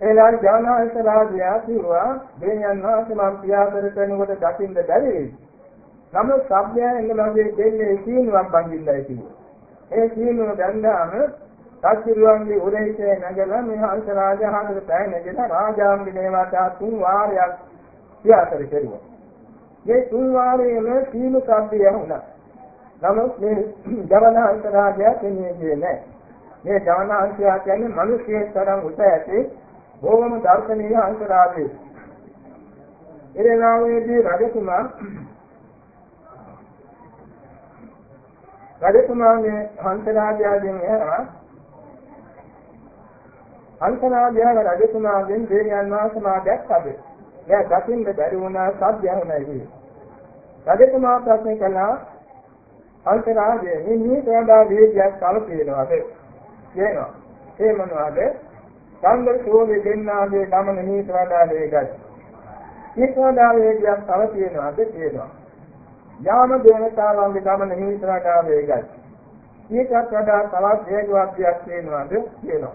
ඒලා ඥානහන්ස රාජයා කිව්වා දෙවියන් වහන්සේ මම පියාසර කරනකොට දකින්න බැරි. නමුත් සම්යයන් මගේ දෙන්නේ සීනුවක් බඳින්නයි කිව්වා. ඒ සීනුව දැන්නාම සත්‍විරුවන්ගේ උදේසේ නැගලා මේ හංස රාජහාමර පැය නැගලා රාජාංගිනේ වාතා තුන් වාරයක් පියාසර කෙරුවා. මේ තුන් වාරයේම සීනු සබ්දය වුණා. නමුත් මේ ජවනාංශ රාජයා කියන්නේ නැහැ. මේ ජවනාංශය කියන්නේ මිනිස්යෙක් තරම් උස ඇති බොහොම දර්ශනීය අංශ රාජයෙක්. එරණාවේදී රජතුමා රජතුමාගේ හංස රාජයාගෙන් එහා හංස රාජයා රජතුමාගෙන් දෙවියන් වහන්සේ මා දැක්කද? එයා දකින්න බැරි වුණා සත්‍ය වුණා රජතුමා ප්‍රශ්න කළා අන්තරාජය මේ මේට වඩා වේගයක් කලපේනවාද කියනවා. ඒ මොනවාද? සංගර සෝමේ දෙන්නාගේ ගමන මේට වඩා වේගයි. මේට වඩා වේගයක් කලපේනවාද කියනවා. යාම දේවතාවන්ගේ ගමන මේට වඩා වේගයි මේකට වඩා තවත් වේගවත්යක් කියනවාද කියනවා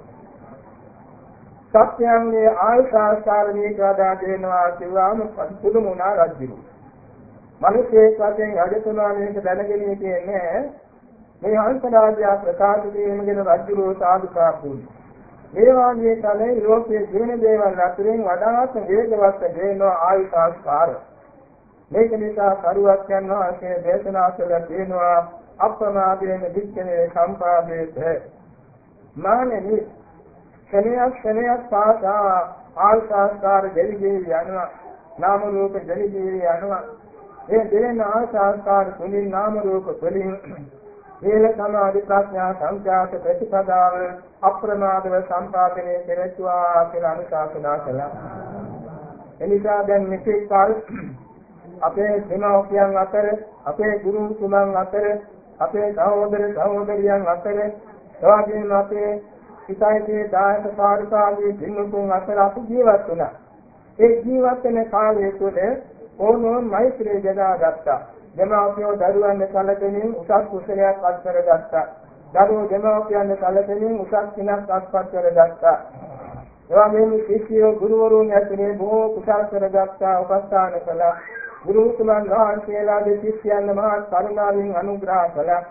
සත්‍යයන්ගේ ආයුෂාස්කාර මේට වඩා දෙනවා කියලාම පුදුමුණා රජුගේ මිනිසෙක් වශයෙන් රජතුමා මේක දැනගෙන හිටියේ නැහැ. මේ හංසරාජයා ප්‍රකාශ කිරීම ගැන රජුරෝ සාදුකාර දුන්නා. මේ වාගේ කලේ ලෝකයේ ජීවන දේවල් අතරින් වඩාත් වේගවත් දෙනවා ආයුෂාස්කාර. මේක නිසා කරුවක් යනවා අසේ දේශනා කළා කියනවා අප්‍රමාදයෙන් දික්කනේ සම්පාදේත. මානෙනි ක්ෂණයක් ක්ෂණයක් පාසා ආයුෂාස්කාර දෙවිදී යනවා. නාම රූප දෙවිදී යනවා. ඒ දෙවෙනි ආශාස්කාර තුලින් නාම රූප තුලින් හේල සමාධි ප්‍රඥා සංඛ්‍යාත ප්‍රතිපදාව අප්‍රමාදව සම්පාදනය කෙරෙත්වා කියලා අනුශාසනා කළා. එනිසා දැන් මෙතෙක් කාල අපේ දෙමව්පියන් අතර අපේ ගුරු තුමන් අතර අපේ සහෝදර සහෝදරියන් අතර එවාගෙම අපේ හිතයිතේ දායක සාරිකාගේ දිනුතුන් අතර අපි ජීවත් වුණා. ඒ ජීවත් වෙන කාලය තුළ ඕනෝන් මෛත්‍රිය යදාගත්තා. දෙමාපියෝ දරුවන් සැලකෙමින් උසස් කුසලයක් අත් කරගත්තා. දරුවෝ දෙමාපියන් සැලකෙමින් උසස් සිනක් අත්පත් කරගත්තා. එවැගේම ශිෂ්‍යයෝ ගුරුවරුන් ඇතුලේ බොහෝ කුසල් කරගත්තා උපස්ථාන කළා. ගුරු උතුමන් වහන්සේලාගේ ශිෂ්‍යයන් මහා කරුණාවෙන් අනුග්‍රහ කළා.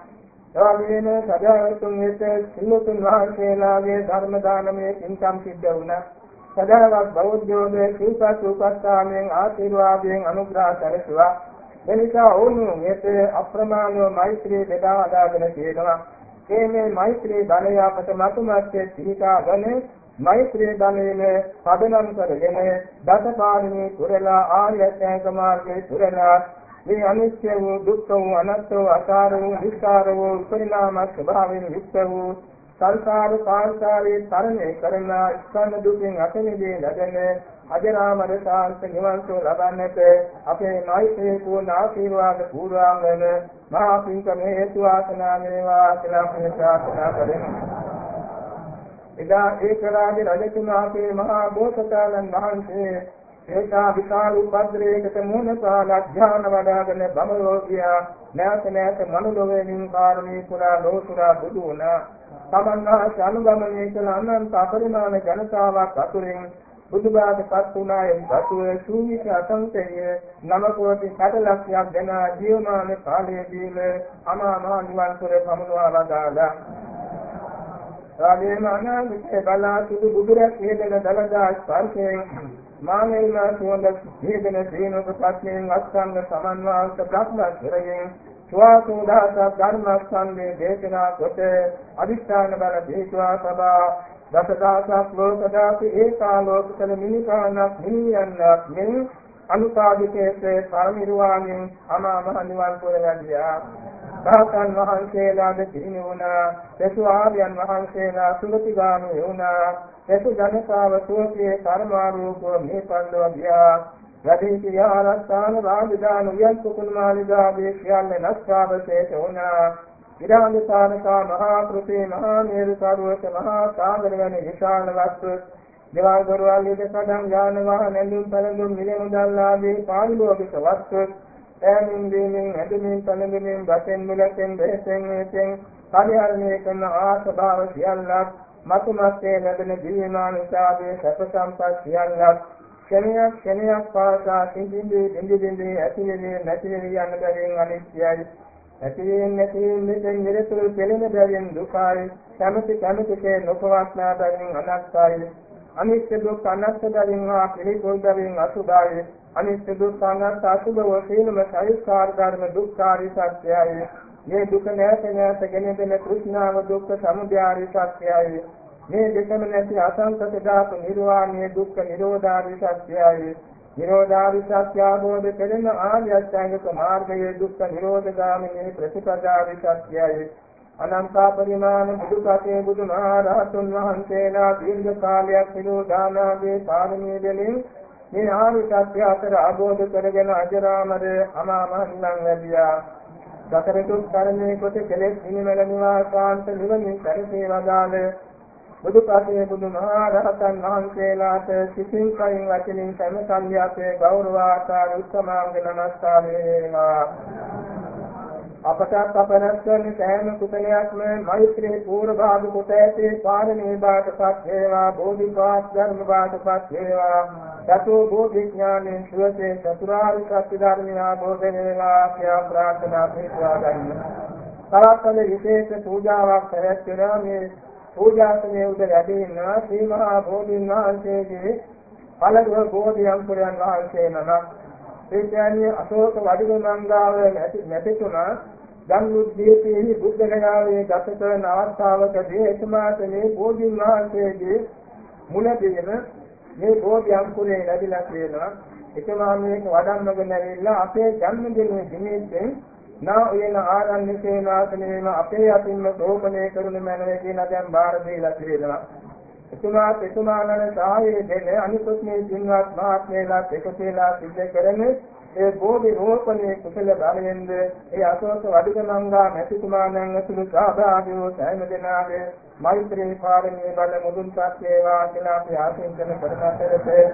එවැගේම සදාවතුන් වෙත සිල්ලුතුන් වහන්සේලාගේ ධර්ම දානමය පින්කම් සිද්ධ වුණා. සදාවත් බෞද්ධයෝගේ සීපත් උපස්ථානයෙන් ආශිර්වාදයෙන් අනුග්‍රහ කරසුවා. එනිසා ඕනෝ මේත අප්‍රමාණව මෛත්‍රී බෙදා අදාගෙන තියෙනවා. මේ මේ මෛත්‍රී ධනය අපට මතුමැත්තේ පිහිටාගෙන මෛත්‍රී ධනයේ පදනම් කරගෙන දසපාරමී පුරලා ආර්ය අෂ්ටාංග මාර්ගයේ පුරලා මේ අනිත්‍ය වූ දුක්ඛ වූ අනාත්ම වූ අසාර වූ නිස්සාර වූ පරිණාම ස්වභාවයෙන් යුක්ත වූ සංසාර කාංසාරේ තරණය කරන ස්කන්ධ දුකින් අත මිදී ලැබෙන අජරාමර සාන්ත නිවන් සුව ලබන්නට අපේ මෛත්‍රී පූර්ණ ආශිර්වාද පූර්වාංගන මහා පින්කම හේතු වාසනා වේවා කියලා අපි ප්‍රාර්ථනා කරමු. එදා ඒකරාජ රජතුමාගේ මහා බෝසතාණන් වහන්සේ ඒකා විශාල උපද්‍රයකට මුහුණ පාලා ධ්‍යාන වඩාගෙන බමලෝකියා නැවත නැවත මනුලොවෙනින් කාරණී පුරා ලෝසුරා බුදු වුණා තමන්හා අනුගමනය කළ අනන්ත අපරිමාණ ජනතාවක් අතුරින් බුදුබාටපත් වුණායින් පසුව සූවිස අසංකේය නම කෝටි 60 ලක්ෂයක් දෙන ජීවමාන කාලයේදීම අමා මහ නිවන් සුර පමුණවා වදාළා. රාජේම අනාගතේ බලා සුදු බුදුරක් හේදෙන දලදා ස්පර්ශයෙන් මානෙල්ම සුවඳ හේදෙන සීනක පත්යෙන් අස්කන්ධ සමන්වාස බ්‍රහ්මස්වරයෙන් සුවාසෝදාස ධර්මස්කන්ධේ දේශනා කොට අදිස්ථාන බල දීත්වා සබා දසදාසක් ලෝකදාපි ඒකාලෝකතල මිනිකානක් මිනියන්නක් මෙන් අනුපාදිකයේ පරිනිර්වාණයෙන් අමා මහ නිවන් පුර වැඩියා. සාතන් වහන්සේලාද පිරිනි වුණා. දසු ආර්යයන් වහන්සේලා සුගතිගාමී වුණා. දසු ජනතාව සෝකේ කර්මාරූපව මේ පන්දව ගියා. වැඩි විහාරස්ථාන රාජධාන උයන් කුකුල් මාලිගාවේ සියල්ල නැස්වාවශේෂ වුණා. විරාජසානකා මහා කෘතේ මහා මේරු කරුවත මහා සාගර වැනි විශාල වස්තු දේවල් දොරවල් ඉදකඩම් යාන වාහන ඇඳුම් පැළඳුම් මිල මුදල් ආදී පාරිභෝගික වස්තු ඈමින් දීමින් ඇඳුමින් පැළඳුමින් වශයෙන් මුලෙන් දෙහෙන් එතෙන් පරිහරණය කරන ආස්භාව සියල්ලක් මතුමත්තේ ලැබෙන දිව්‍යමාන උසාවේ සැප සම්පත් සියල්ලක් ක්ෂණයක් ක්ෂණයක් පාසා සිඳින්දී දින්දින්දී ඇතිවෙන්නේ නැතිවෙන්නේ යන බැවින් අනිත්‍යයි. ඇතිවෙන්නේ නැතිවෙන්නේ මෙතෙන් නිරතුරු පෙළෙන බැවින් දුකයි. කැමති කැමතිකේ නොපවස්නා බැවින් අනත්තයි අනිත්‍ය දුක් අනත්ත බැවින් හා පිළිකුල් බැවින් අසුභයි අනිත්‍ය දුක් අනත්ත අසුභව සීලම සයිස්කාර ධර්ම දුක්ඛාරි සත්‍යයි මේ දුක නැත නැත ගෙන දෙන කෘෂ්ණාව දුක්ඛ සමුදය සත්‍යයි මේ දෙකම නැති අසංකත ධාතු නිර්වාණය දුක්ඛ නිරෝධාරි සත්‍යයයි නිරෝධාරි සත්‍ය අවබෝධ කරන ආර්ය අෂ්ටාංගික මාර්ගයේ දුක්ඛ නිරෝධගාමිනී ප්‍රතිපදාරි සත්‍යයයි අනන්ත පරිමාණ බුදුපතේ බුදුමහරහතුන් වහන්සේලා දීර්ඝ කාලයක් නිරෝධානාගේ පාරමී දෙලින් මේ ආර්ය සත්‍ය අතර අවබෝධ කරගෙන අජරාමර අමාමහ නිවන් ලැබියා. සතර දුක් කර්මයේ කොට කෙලෙස් නිමල නිවාසාන්ත නිවනින් පරිසේ වදාළ බුදුපසේ බුදුමහරහතන් වහන්සේලාට සිතින් කයින් වචනින් සෑම සංඝයාතේ ගෞරවාකාර උත්තමාංග නමස්කාරය වේවා. අපට අපනස්සන සෑම කුසලයක්ම මෛත්‍රී පූර්ව භාග කොට ඇතේ පාරමී බාටපත් වේවා බෝධිපාක් ධර්ම බාටපත් වේවා. සතු බෝධි ඥානෙන් සුවසේ චතුරාර්ය සත්‍ය ධර්මය ආબોධ වේවා කියා ප්‍රාර්ථනා පිටවා ගන්න. තවත් විශේෂ පූජාවක් කරගෙන මේ පූජාසනයේ උඩ වැඩෙනවා ශ්‍රී මහා බෝධීන් වහන්සේගේ පළදුව බෝධි අංකුරයන් වහන්සේ නමක් ඒ කියන්නේ අශෝක වඩිගමංගාව නැති නැතිතුණා ධම්මුද්දීපේ බුද්ධ ගයාවේ ගත කරන අවස්ථාවකදී එතුමාට මේ බෝධීන් වහන්සේගේ මුලදීම මේ බෝධි අංකුරේ ලැබිලා තියෙනවා එතුමා මේක වඩම්මගෙන ඇවිල්ලා අපේ ජන්මදිනයේ නිමිත්තෙන් නා උයන ආරණ්‍ය සේනාසනයේම අපේ අතින්ම රෝපණය කරන මැනව කියලා දැන් බාර දීලා තියෙනවා. එතුමා එතුමාලන සාහයේ දෙන අනිකුත් මේ දින්වත් මහත්මයලාත් එකසේලා සිද්ධ කරන්නේ ඒ බෝධි රෝපණයේ කුසල බලයෙන්ද ඒ අශෝක වඩිකමංගා මැතිතුමාණන් ඇතුළු සහභාගී වූ සෑම දෙනාගේ මෛත්‍රී පාරමී බල මුදුන්පත් වේවා කියලා අපි ආශිර්වාද කරන අතරේ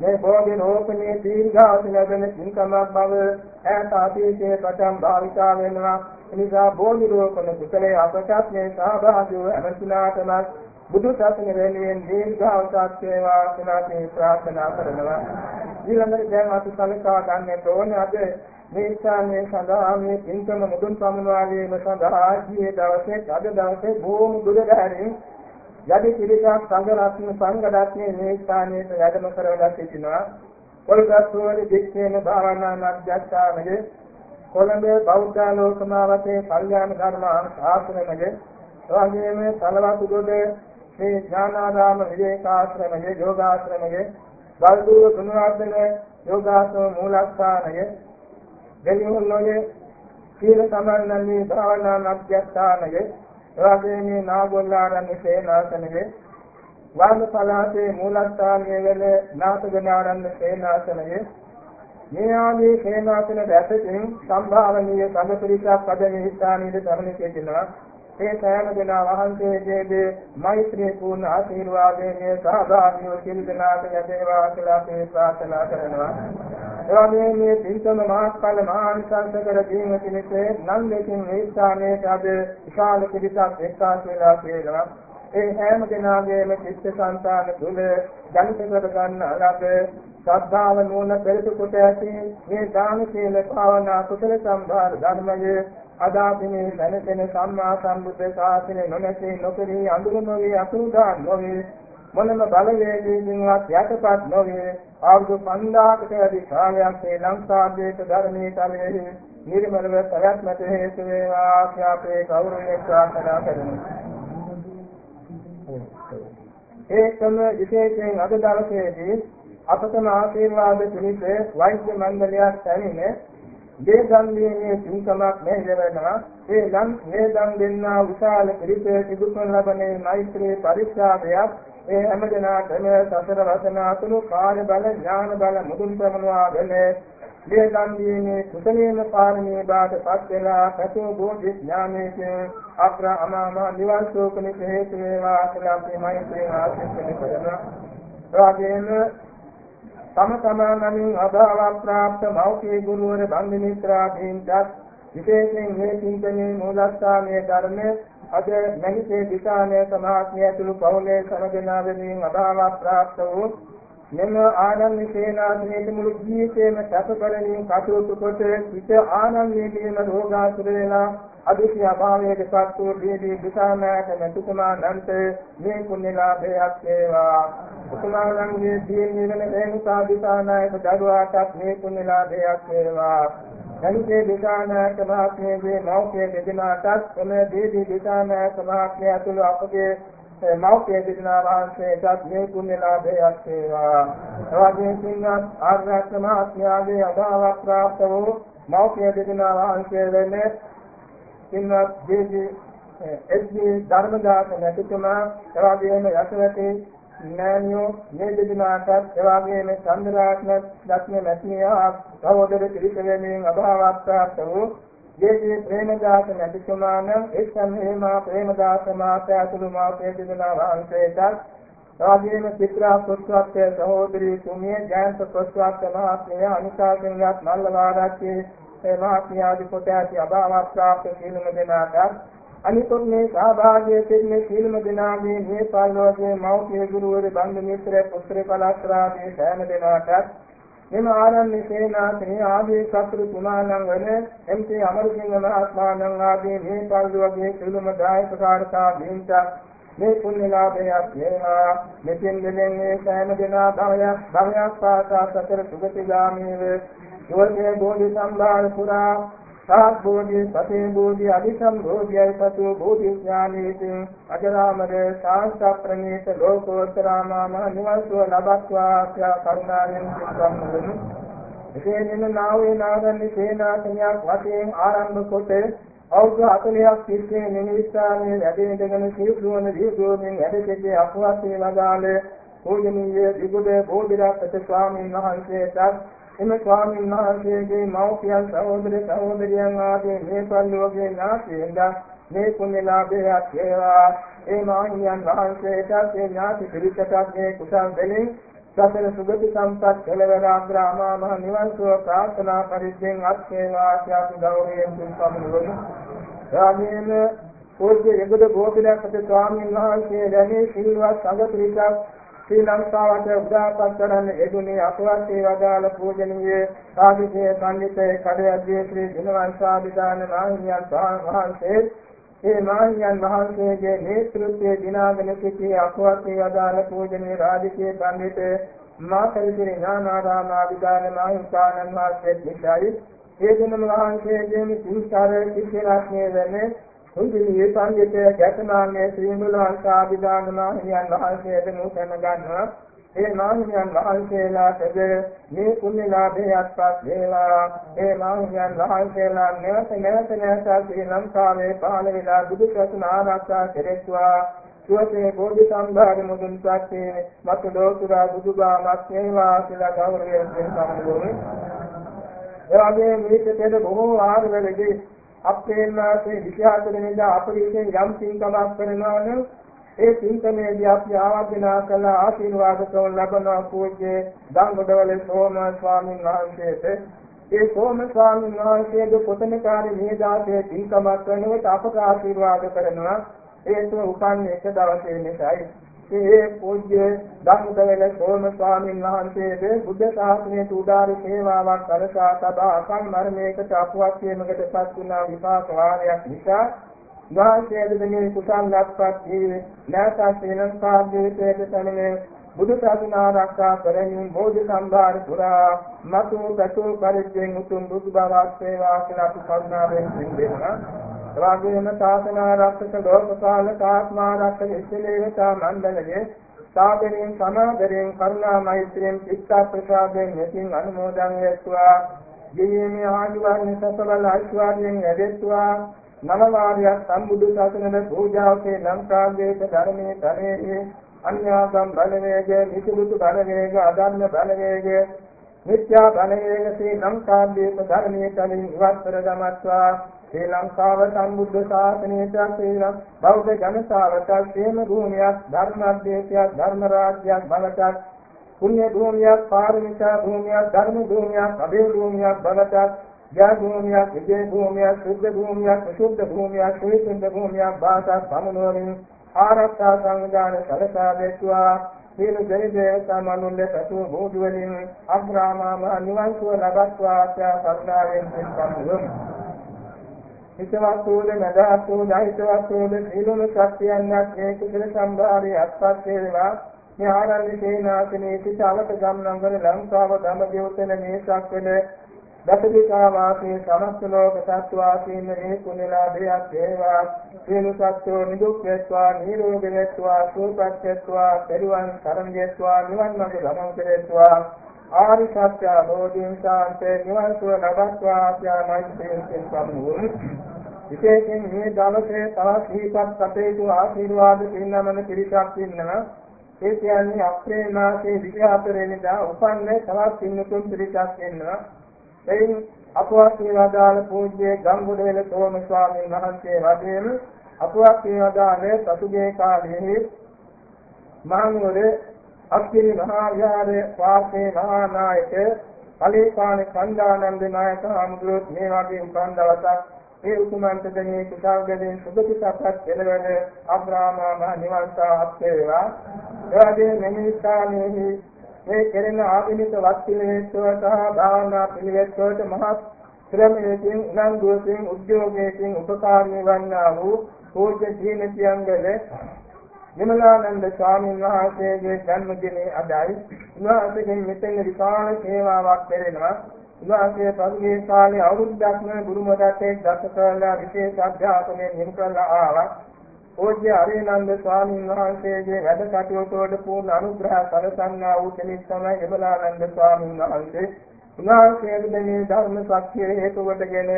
මේ බෝධි රෝපණයේ දීර්ඝාස ලැබෙන සින්කමක් බව ඈත අතීතයේ පටන් භාවිතා වෙනවා. එනිසා බෝධි රෝපණ කුසලයේ අපටත් මේ සහභාගී වූ හැමතුනාටම බුදු සසුන වෙනුවෙන් දීර්ඝාසත් වේවා කියලා අපි ප්‍රාර්ථනා කරනවා. ඊළඟට දැන් අපි සලකා ගන්න ඕනේ අද මේ ස්ථානයේ සඳහා මේ පින්කම මුදුන් පමුණවා ගැනීම සඳහා ඊයේ දවසේ අද දවසේ බොහොම දුරදහරින් යටි පිළිසක් සංඝ රත්න සංඝ රත්නයේ මේ ස්ථානයේ වැඩම කරවලා සිටිනවා. කොල්ගස්සෝලි දික්කේන භාවනා මධ්‍යස්ථානයේ කොළඹ බෞද්ධ ලෝකමාවතේ කල්යාණ ධර්ම ශාස්ත්‍රමයේ එවැගේම සලවතුගොඩ මේ ඥානාරාම විවේකාශ්‍රමයේ යෝගාශ්‍රමයේ බල්දුව ගුණවර්ධන යෝගාශ්‍රම මූලස්ථානයේ දෙවියන්ගේ සීල සමන්නන්නේ භාවනා මධ්‍යස්ථානයේ එවැගේම නාගොල්ලාරණ්‍ය සේනාසනයේ වාම පළාතේ මූලස්ථානයේ වෙන නාථගනාරණ්‍ය සේනාසනයේ මේ ආදී සේනාසන රැසකින් සම්භාවනීය සංඝ පිරිසක් අද මේ ස්ථානයේ ධර්මයේ කියනවා ඒ සෑම දෙනා වහන්සේගේදී මෛත්‍රී පූර්ණ ආශිර්වාදයෙන් සහභාගී වූ සිල් දනාට ලැබේවා කියලා අපි ප්‍රාර්ථනා කරනවා. එවැගේ මේ පින්කම මහත්ඵල මහානිසංස කර දීම පිණිස නම් දෙකින් මේ ස්ථානයේ අද විශාල පිරිසක් එක්කාසු වෙලා කියලා ඒ හැම දෙනාගේම චිත්ත සංතාන තුළ ජනිත කර ගන්න ලද ශ්‍රද්ධාව නුවණ පෙරට කොට ඇති මේ දාන සීල භාවනා කුසල සම්භාර ධර්මයේ අදාපිනේ දැනගෙන සම්මා සම්බුද්ධ ශාසනය නොනැසී නොකරී අඳුර නොවේ අසුදාන් නොවේ. මොනම බලවේගයකින්වත් යටපත් නොවේ. ආවුදු 5000කට වැඩි කාලයක් ශ්‍රී ලංකාදේශ ධර්මයේ තලයේ නිර්මලව ප්‍රයත්නට හේතු වේවා ආශ්‍යාපේ කෞරණ්‍ය ප්‍රාර්ථනා කරමු. ඒකම විශේෂයෙන් අද දවසේදී අපතම ආශිර්වාද පිණිස වෛද්‍ය මණ්ඩලයක් පැමිණ දේශම් දීමේ සිංකමක් මෙහෙවනවා ඒ නම් හේදම් දෙන්නා විශාල පිළිපේ තිබුණ ලබනේ මෛත්‍රී පරික්ෂාවයක් ඒ හැමදෙනාටම සතර වසන අතුළු කාර්ය බල ඥාන බල මුදුන් ප්‍රමනවා වෙන්නේ දේදන් දීමේ කුසලේන පාරමී බාට පත් වෙලා සතෝ බෝධි ඥානයෙන් අග්‍ර අමාම නිවන් සෝකනේ හේතු වේවා කියලා අපි මෛත්‍රී ආශිර්වාද කරනවා. රාගයෙන් තම තමානමින් අභාව ප්‍රාප්ත මෞඛ්‍ය ගුරුවර බන්ධ මිත්‍රාදීන්ට විශේෂයෙන් මේ චින්තනයේ මූලස්ථානයේ ධර්මයේ අද මනිතේ දිසානය සමාත්මිය ඇතුළු පවුලේ සමගනා වෙනින් අභාව ප්‍රාප්ත වූ මෙම ආනන්ද සේනාසනයේ මුළු ජීවිතේම සැපකරමින් කටයුතු කොට හිත ආනන්දයේදීම රෝගාතුර වෙලා අදිසි අභාවයට පත් වූ දීදී දිසානායක මෙතුමානන්ත මේ පුණ්‍යලාභයක් වේවා උතුමාණන්ගේ දීන් නිවන හේතුසා දිසානායක දරුවාටත් මේ පුණ්‍යලාභයක් වේවා එනිසේ දිසානායක මහත්මයාගේ මෞඛ්‍ය දෙදෙනාටත් එම දීදී දිසානායක මහත්මයා ඇතුළු අපගේ මෞඛ්‍ය දිනා වහන්සේටත් මේ කුණ්‍ය ලාභයක් වේවා. එවැගේ පින්වත් ආර්යශ්‍රම මහත්මයාගේ අභාව ප්‍රාප්ත වූ මෞඛ්‍ය දිනා වහන්සේ වෙන්නේ පින්වත් දේවි එස්මි ධර්මදාස නැතිතුමා එවැගේම යසවතී නෑනියෝ මේ දෙදෙනාටත් එවාගේම චන්ද්‍රාත්ම ලක්ෂණ නැතියා සහෝදර ත්‍රිකවණෙන් අභාව ප්‍රාප්ත වූ ජේජේ ප්‍රේමදාස නැතිතුමාන එක්සම් හේමා ප්‍රේමදාස මාතය අතුළු මාතේ දෙදෙනා වහන්සේටත් රාජේන චිත්‍රා පුස්තකයේ සහෝදරී තුමිය ජයන්ත පුස්තක මහත්මිය අනිකාගෙන්වත් මල්ලවාරච්චි ඒ මහත්මිය ආදී කොට ඇති අභාව ප්‍රාප්ත සීලම දෙනාට අනිකොත් මේ සහභාගී වෙන්නේ සීලම දෙනාගේ මේ පාලෝකයේ මෞඛ්‍ය ගුරුවරු බන්ධ මිත්‍ර පුත්‍ර කලාස්ත්‍රාදී සෑම දෙනාටත් මෙම ආනන්ද සේනාසනේ ආදී සතුරු තුමාණන් වන එම්.ටී. අමරසිංහ මහත්මයාණන් ආදී මේ පරිදි වගේ සිළුම දායක කාර්යතා දීන්ට මේ පුණ්‍යලාභයක් වේවා මෙතෙන් දෙන්නේ සෑම දෙනා භවයක් භවයක් පාසා සතර සුගතිගාමීව සුවසේ බෝධි සම්භාර පුරා සාත් බෝධි සතේ බෝධි අධිසම් බෝධියයි පසු බෝධි ඥානීතින් අජරාමර සාංශ ප්‍රණීත ලෝකෝත්තරාමාම නිවන්සුව ලබත්වා ආඛ්‍යා කරුණාවෙන් සිතම්මුලු එසේ නින නාවේ නාගන්නේ සේනාසනයක් වශයෙන් ආරම්භ කොට අවුරුදු 40ක් තිස්සේ නිමිස්ථානයේ වැඩෙනගෙන සිවුරුවන දීගෝමින් වැඩ සිටි අපවත්ේ වදාළ පූජනීය දිගුඩ බෝධිරත්න ස්වාමීන් වහන්සේට එම ස්වාමීන් වහන්සේගේ මව්පියන් සහෝදර සහෝදරියන් ආදී මේ පරිලෝකයේ ඥාතීන්ද මේ පුණ්‍යලාභයක් වේවා ඒ මාහිමියන් වහන්සේට ඒ ඥාති පිරිසට මේ කුසල් දෙලින් සතර සුගති සම්පත් කෙලවර අග්‍රාමා මහ නිවන් සුව ප්‍රාර්ථනා පරිද්දෙන් අත් වේවා ආශාසු ගෞරවයෙන් තුන් පමුණුවමු. රාමේන පූජ්‍ය යගුද ගෝපිනාථ ස්වාමීන් වහන්සේ දැනේ සිල්වත් සංඝ පිරිසක් ශ්‍රී ලංකාවට උදාපත් කරන්න එදුනේ අපවත් ඒ වදාළ පූජනීය සාධිකේ පඬිතේ කඩයද්දී ශ්‍රී දිනවංශාභිදාන මහින්යන් වහන්සේ. ඒ මහින්යන් වහන්සේගේ නේතෘත්වයේ දිනාගෙන සිටි අපවත් ඒ වදාළ පූජනීය රාජකීය පඬිතේ මාතරිසිරි ඥානාරාමාභිදාන මහින්කානන් වහන්සේ නිසායි ඒ දිනම වහන්සේගේම සිංසාර කිසිරස්නේ වෙන්නේ හුදුලියේ සංගීතය ගැටනාමයේ ශ්‍රී මුලංකාභිදාන මහින්යන් වහන්සේට නූතන ගන්නවා. ඒ මාහිමියන් වහන්සේලාටද මේ පුණ්‍ය ලාභයත්පත් වේවා ඒ මාහිමියන් වහන්සේලා නැවත නැවත නැවත ශ්‍රී ලංකාවේ පහළ වෙලා බුදු සසුන ආරක්ෂා කෙරෙත්වා. සුවසේ බෝධි සම්භාර මුදුන් සත්‍යේ මත ලෝතුරා බුදුබාමක් වේවා කියලා ගෞරවයෙන් සම්මුදුනේ. ඒ වගේම මේක පෙර බොහෝ ආරවලදී අප්‍රේල් මාසයේ 24 වෙනිදා අපරිසෙන් යම් පින්කමක් කරනවා නම් ඒ පින්කමේදී අපි ආවර්ජනා කළ ආශිර්වාද කරන ලබන පූජ්‍ය දංගොඩවල සෝම ස්වාමීන් වහන්සේට ඒ සෝම ස්වාමීන් වහන්සේගේ පොතනකාරී මේ දාසේ පින්කමක් කරනකොට අපට ආශිර්වාද කරනවා හේතුව උපන්නේ එක දවසේ නිසායි. ඒ පූජ්‍ය ධම්මදවල සෝම ස්වාමීන් වහන්සේද බුද්ධ ශාසනයට උදාර සේවාවක් කරසා සබා අසං මරණයකට අපවත් වීමකට පත් වුණා විපාක වාරයක් නිසා. වාසයේද මේ කුසල් ලක්පත් ජීවේ නැසත් ශ්‍රී ලංකා ජීවිතයේ තනනේ බුදු සසුන ආරක්ෂා කරමින් බෝධි සම්භාර පුරා මතු පැතු පරිද්දෙන් උතුම් බුදු බවක් සේවා කියලා අපි කරුණාවෙන් සිටිනවා එවාගේම ශාසනාරක්ෂක ලෝකපාලක ආත්මාරක්ෂක ඉස්ලේවතා මණ්ඩලයේ සාදරයෙන් සමාදරයෙන් කරුණා මෛත්‍රියෙන් චිත්ත ප්‍රසාදයෙන් මෙතින් අනුමෝදන් වෙත්වා. ජීවීමේ ආජීවන සසවල ඓශ්වර්යයෙන් ලැබෙත්වා. නව වාරයක් සම්බුදු සසුනේ පූජාවකේ ලංකාදේශ ධර්මයේ තරයේ අන්‍යාගම් බලවේග නිසුදුතු බලවේග අදන්න බලවේග මිත්‍යා බලවේග ශ්‍රී ලංකාදේශ ධර්මයේ තලින් ඉවත් කර ගමත්වා ශ්‍රී ලංකාව සම්බුද්ධ ශාසනයට ශ්‍රී බෞද්ධ ජනතාවට ශ්‍රේම භූමියක් ධර්මාධ්‍යේශයක් ධර්ම රාජ්‍යයක් බලටත් පුණ්‍ය භූමියක් පාරමිතා භූමියක් ධර්ම භූමියක් අභේ භූමියක් බලටත් ඥාන භූමියක් විජේ භූමියක් සුද්ධ භූමියක් සුද්ධ භූමියක් ශ්‍රේෂ්ඨ භූමියක් භාෂා සමනුවරින් ආරක්ෂා සංවිධාන සලසා දෙත්වා. සියලු දෙවි දේවතා මනුල්ල සතු බෝධි වලින් අග්‍රාමාම නිවන් සුව ලබත්වා ආශා කරුණාවෙන් සිතමු හිතවත් වූද නැදහත් වූ දහිතවත් වූද සීලොම ශක්තියන්වත් මේ කුසල සම්භාරයේ අත්පත් වේවා. මේ ආනන්ද සේනාසනේ සිට අවත ගමනංගන ලංකාව ධම්මදේවතන මේ ශක්වල දසවිකා වාසී සමස්ත ලෝක සත්වාසීන් මේ කුණලාභයක් වේවා. සියලු සත්වෝ නිදුක් වේත්වා නිරෝගී වේත්වා සුවපත් වේත්වා පෙරවන් සරණ වේත්වා නිවන් මාර්ග ගමන් කරේත්වා ආරි සත්‍ය බෝධීන් සාන්තේ නිවන් සුව ලබත්වා. ආත්මයින් සම්මුඛ විශේෂයෙන් මේ දවසේ තවත් දීපත් කටයුතු ආශිර්වාද පින්නමන පිරිසක් ඉන්නවා. ඒ කියන්නේ අප්‍රේල් මාසයේ 24 වෙනිදා උපන්නේ තවත් පින්නතුන් පිරිසක් ඉන්නවා. එයින් අපවත් වේවාදාල පූජ්‍ය ගම්බුඩේල සෝම ස්වාමීන් වහන්සේ වගේම අපවත් වේවාදාලේ සතුගේ කාලයේ මහනුවර අක්කිරි මහා විහාරයේ වාසේ මහා නායක කලේපාන කණ්ඩානන්ද නායක හමුදුරුවෝ මේ වගේ උපන් දවසක් ඒ උතුමන්ට දෙනේ කුසල් ගැදෙන සුභකිතපත් කෙලවන අබ්‍රාහ්මා නිවන් සාත් වේවා එවැගේ මෙනිස්ථානෙහි මේ කෙරෙන ආධිනික වත්පිළිවෙත්ව සහ භාවනා පිළිවෙත්වලට මහත් ශ්‍රමයෙන් උනන්දුවෙන් උද්‍යෝගයෙන් උපකාරී වන්නා වූ පූජ්‍ය සීලතියංගල නිමලානන්ද ස්වාමීන් වහන්සේගේ ජන්මදිනයේ අදයි. උන්වහන්සේගෙන් මෙතෙන් විශාල සේවාවක් කෙරෙනවා. උන්වහන්සේ පසුගිය කාලේ අවුරුද්දක්ම බුරුම රටේ ගත කළා විශේෂ අධ්‍යාපනය නිම කළා ආවා. පූජ්‍ය අරිනන්ද ස්වාමීන් වහන්සේගේ වැඩ කටයුතු වලට පූර්ණ අනුග්‍රහ සැලසන්නා වූ කෙනෙක් තමයි එබලානන්ද ස්වාමීන් වහන්සේ. උන්වහන්සේගේ මේ ධර්ම ශක්තිය හේතු කොටගෙන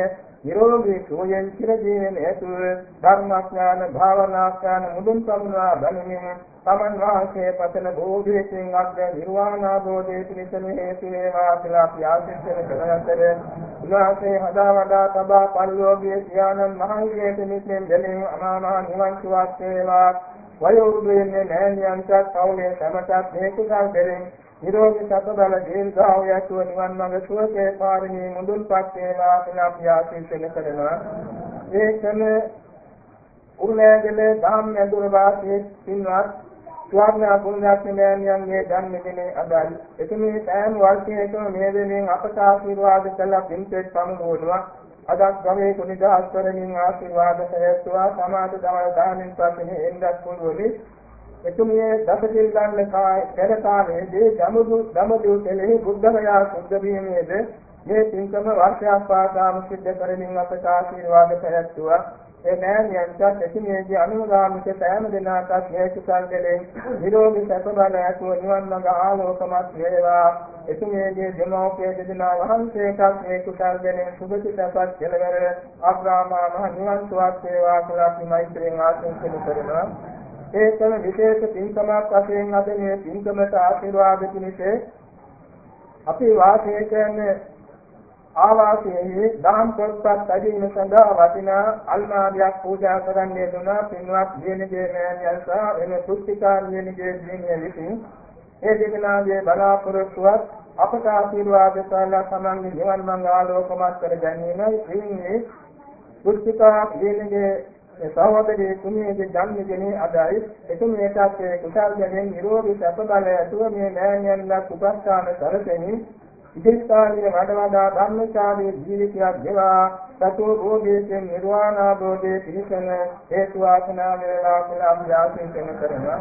නිරෝගී සෝයෙන් චිර ජීවන හේතු ධර්මාඥාන භාවනාඥාන මුදුන් සම්නා බලමින් තමන් වහන්සේ පතන බෝධියෙන් අග්ග නිර්වාණ ආબોධයේ පිණිසම හේතු වේවා කියලා අපි ආශිර්වාද කරන අතර උන්වහන්සේ හදා වඩා තබා පරිලෝකීය ඥානන් මහන්සියට නිත්‍යයෙන් දෙලින් අමාමහ නිවන් සුවත් වේවා. වයෝවෘද්ධයන් නෑනියන්ට කවුලේ සමටත් මේ කුසල් දෙලින් නිරෝගී සත බල දීර්ඝායු යතුව නිවන් මඟ සුවසේ පාරමී මුදුන්පත් වේවා කියලා අපි ආශිර්වාද කරනවා. ඒකම උරුණෑගල ධම්ම ඇඳුර වාසී පින්වත් ස්වාමීන් වහන්සේ මෑණියන්ගේ ජන්මදිනයේ අදාළ එතුමේ සෑම වර්ෂයකම මේ වෙනින් අපට ආශිර්වාද කළ පින්පෙත් පමුණුවනවා අදක් ගමේ කුනිදාස් කරමින් ආශිර්වාද සැලැස්සුවා සමාජ දවල් දානින් පස්සේ එන්නත් පුළුවනි. එතුමිය දසකිල් ගන්න කාය පෙර කාලයේදී දමුදු දමුදු කෙලෙහි බුද්ධමයා සුද්ධ වීමේද මේ පින්කම වර්ෂයක් පාසාම සිද්ධ කරමින් අපට ආශිර්වාද පැවැත්තුවා ඒ නෑනියන්ට එතුමියගේ අනුගාමික සෑම දිනකට මේ කුසල් දෙලෙන් නිරෝගී සැප බල ඇතුව නිවන් මඟ ආලෝකමත් වේවා. එතුමියගේ දෙමෝපිය දෙදෙනා වහන්සේටත් මේ කුසල් දෙලෙන් සුභසිතපත් කෙලවර අග්‍රාමා මහ නිවන් සුවක් වේවා කියලා අපි මෛත්‍රියෙන් ආශිර්වාද කරනවා. ඒකම විශේෂ පින්කමක් වශයෙන් අද මේ පින්කමට ආශිර්වාද පිණිස අපි වාසය කරන ආවාසයේ දහම් පොත්පත් අදීන සඳහා වටිනා අල්මාරියක් පූජා කරන්නේ දුනා පින්වත් දිනගේ මෑණියන් සහ එම පුස්තිකා දිනගේ දිනිය විසින්. ඒ දෙදෙනාගේ බලාපොරොත්තුවත් අපට ආශිර්වාද කරලා සමන්ගේ නිවන් මඟ ආලෝකමත් කර ගැනීමයි. පින්නේ පුස්තිකා දිනගේ ඒ සහෝදරී තුමියගේ ජන්මදිනයේ අදයි. එතුමියටත් ඒ කුසල් ගැනීම නිරෝගී සැප බල ඇතුව මේ මෑණියන්ලා උපස්ථාන කරසෙමින් ඉදිරිකාලයේ වඩ වඩා ධර්මචාරී ජීවිතයක් ගෙවා සතු භෝගයෙන් නිර්වාණ අවබෝධයේ පිහිටන හේතු වාසනා වේවා කියලා අපි ආශිර්වාද කරනවා.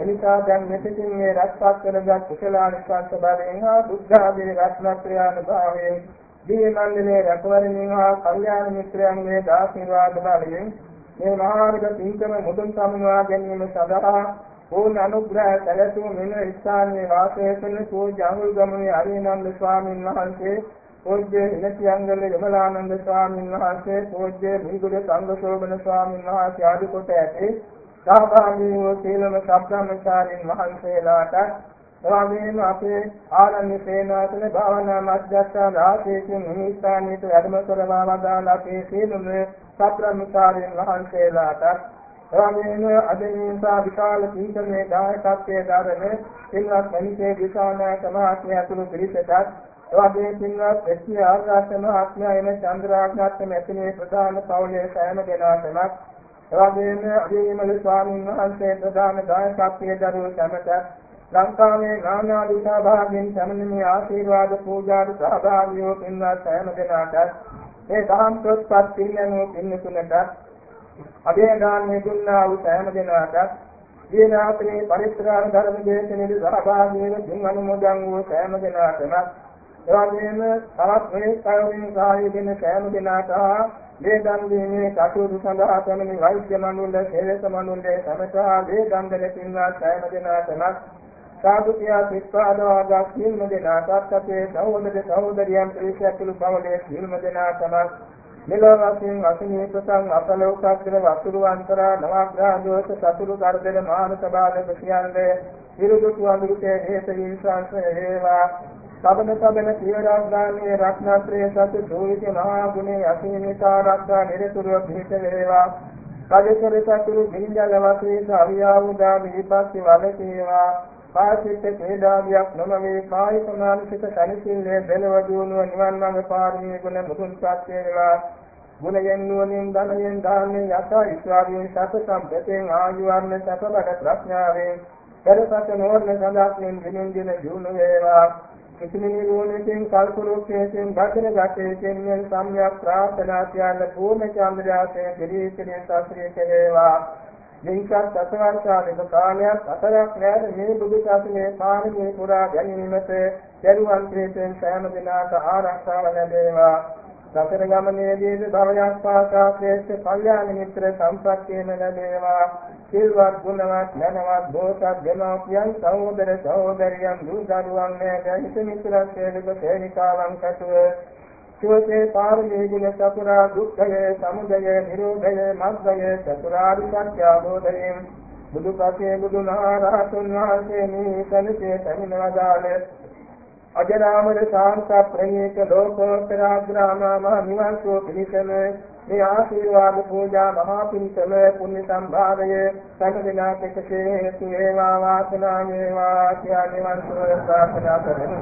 එනිසා දැන් මෙතකින් මේ රත්පත් කරගත් කුසලානිස්කන්ත බලයෙන් හා බුද්ධ ආදී රත්නත්‍රයානුභාවයෙන් දී මන්දිරේ රැකවරණින් හා කල්යාණ මිත්‍රයන්ගේ ආශිර්වාද බලයෙන් මේ මහාර්ග පින්කම මුදුන් සමුනවා ගැනීම සඳහා ඕන අනුග්‍රහ සැලසුම මෙන්න ස්ථානයේ වාසය කරන පූජ්‍ය අඟුල්ගමුණේ අරිනන්ද ස්වාමීන් වහන්සේ පූජ්‍ය ඉනතියංගල විමලානන්ද ස්වාමීන් වහන්සේ පූජ්‍ය මිගුඩ සංඝශෝභන ස්වාමීන් වහන්සේ ආදී කොට ඇති සහභාගී වූ සීලම සම්ප්‍රාමචාරින් වහන්සේලාට එවාගෙම අපේ ආරණ්‍ය සේනාසන භාවනා මධ්‍යස්ථාන ආශේෂයෙන් මේ ස්ථානයේ වැඩම කරවා වදාළ අපේ සීලම සත්‍රාමිකාරයන් වහන්සේලාට එවාගෙම අදිනිසා විශාල පීඨමේ දායකත්වයේ දරන සිල්වත් මනිතේ විසානායක මහත්මිය ඇතුළු පිරිසටත් එවාගේ සිල්වත් එස්මි ආර්ගාස මහත්මිය එන චන්ද්‍රාඥාත් මෙතනේ ප්‍රධාන පවුලේ සෑම දෙනාටම එවාගෙම අධිවිමල ස්වාමීන් වහන්සේ ප්‍රධාන දායකත්වයේ දරුවෝ සැමට ලංකාවේ නානා දිසා භාගයෙන් සමනමේ ආශිර්වාද පූජාට සහභාගී වූ පින්වත් සෑම දෙනාටත් මේ දහම් ප්‍රොත්පත් පිළිගනු පින්නතුනට අධේදාන්නේ දුන්නා වූ සෑම දෙනාට දීනාතනේ පරිත්‍රාණ ධර්ම දේශනෙහි සහභාගී වෙන දින් අනුමෝදන් වූ සෑම දෙනාටම එවැගේම තවත් මේ කයෝමින් සහාය දෙන සෑම දෙනාට මේ දන් දීමේ කටයුතු සඳහා පැමිණි වෛද්‍ය මණ්ඩල සේවක මණ්ඩලයේ සමථා මේ දන් දෙන පින්වත් සෑම දෙනාටම සාදු කියා සිත්පාදවාගා සියලුම දෙනාටත් අපේ සහෝදර සහෝදරියන් පිරිසැතුළු පවලේ සියලුම දෙනාටම මෙලොව වශයෙන් අසනීපසං අපලෝකස්තර වතුරු අන්තරා නවග්‍රහ දෝෂ සතුරු කරදර මානස බාධක සියල්ලේ විරුදුතු අඳුරේ හේත විශ්වාස හේවා. සබන සබන සියරාග්‍රාමයේ රත්නත්‍රයේ සතු දෝවිත මහා ගුණේ අසීමිතා රක්ෂා නිරතුරුව පිහිට වේවා. කජකර සතුරු බින්දල වශයෙන් අවියාවුදා විපස්සී වලකේවා කායික ක්‍රීඩාදියක් නොමවේ කායික මානසික සැලසිල්ලේ දෙලව දුණුව නිවන් මඟ පාරමී ගුණ මුතුන්පත් වේවා ගුණයෙන් නුවණින් ධනයෙන් දානෙන් යත ඉස්වාදීන් සත සම්පතෙන් ආයු වර්ණ සතබඩ ප්‍රඥාවෙන් පෙරසත නෝර්ණ සදාස්මින් දිනෙන් දින ජීුණු වේවා කිසිම නිරෝණයෙන් කල්පලෝකයෙන් භද්‍ර ගතයෙන් මෙන් සම්‍යක් ප්‍රාර්ථනා සියල්ල පූර්ණ චන්ද්‍රයාසයෙන් දිරීසිනේ ශාස්ත්‍රීය කෙරේවා. මේකත් අසවර්ෂාලික කාලයක් අතරක් නෑර මේ බුදු සසුනේ පාරමී පුරා ගැනීමට දරුවන් ක්‍රේතෙන් සෑම දිනක ආරක්ෂාව ලැබේවා. සතර ගමනේදී භවයක් පාසා ශ්‍රේෂ්ඨ කල්යාණ මිත්‍ර සම්ප්‍රත්‍යයෙන් ලැබේවා. සිල්වත් ගුණවත් ඥානවත් බෝසත් දෙමෝපියන් සහෝදර සහෝදරියන් දූ දරුවන් නෑ හිත මිත්‍රත්වයේ සේනිකාවන් කටුව සෝතේ පාරමී ගුණ චතුරා දුක්ඛය සමුදය නිරෝධය මග්ගය චතුරාර්ය සත්‍ය අවබෝධයෙන්. බුදුපසේ බුදුනාරහතුන් වහන්සේ මේ සනසේ පැමිණවදාළ අජරාමර ශාන්ත ප්‍රණීත ලෝකෝත්තර ග්‍රාමා මහ නිවන් සෝ පිළිසම මේ ආශිර්වාද පූජා මහා පින්කම පුණ්‍ය සම්භාරය සකදිනා කෙසේ හේතු වේවා වාසනාව වේවා ආශ්‍යා නිවන් සුව ප්‍රාර්ථනා කරමු.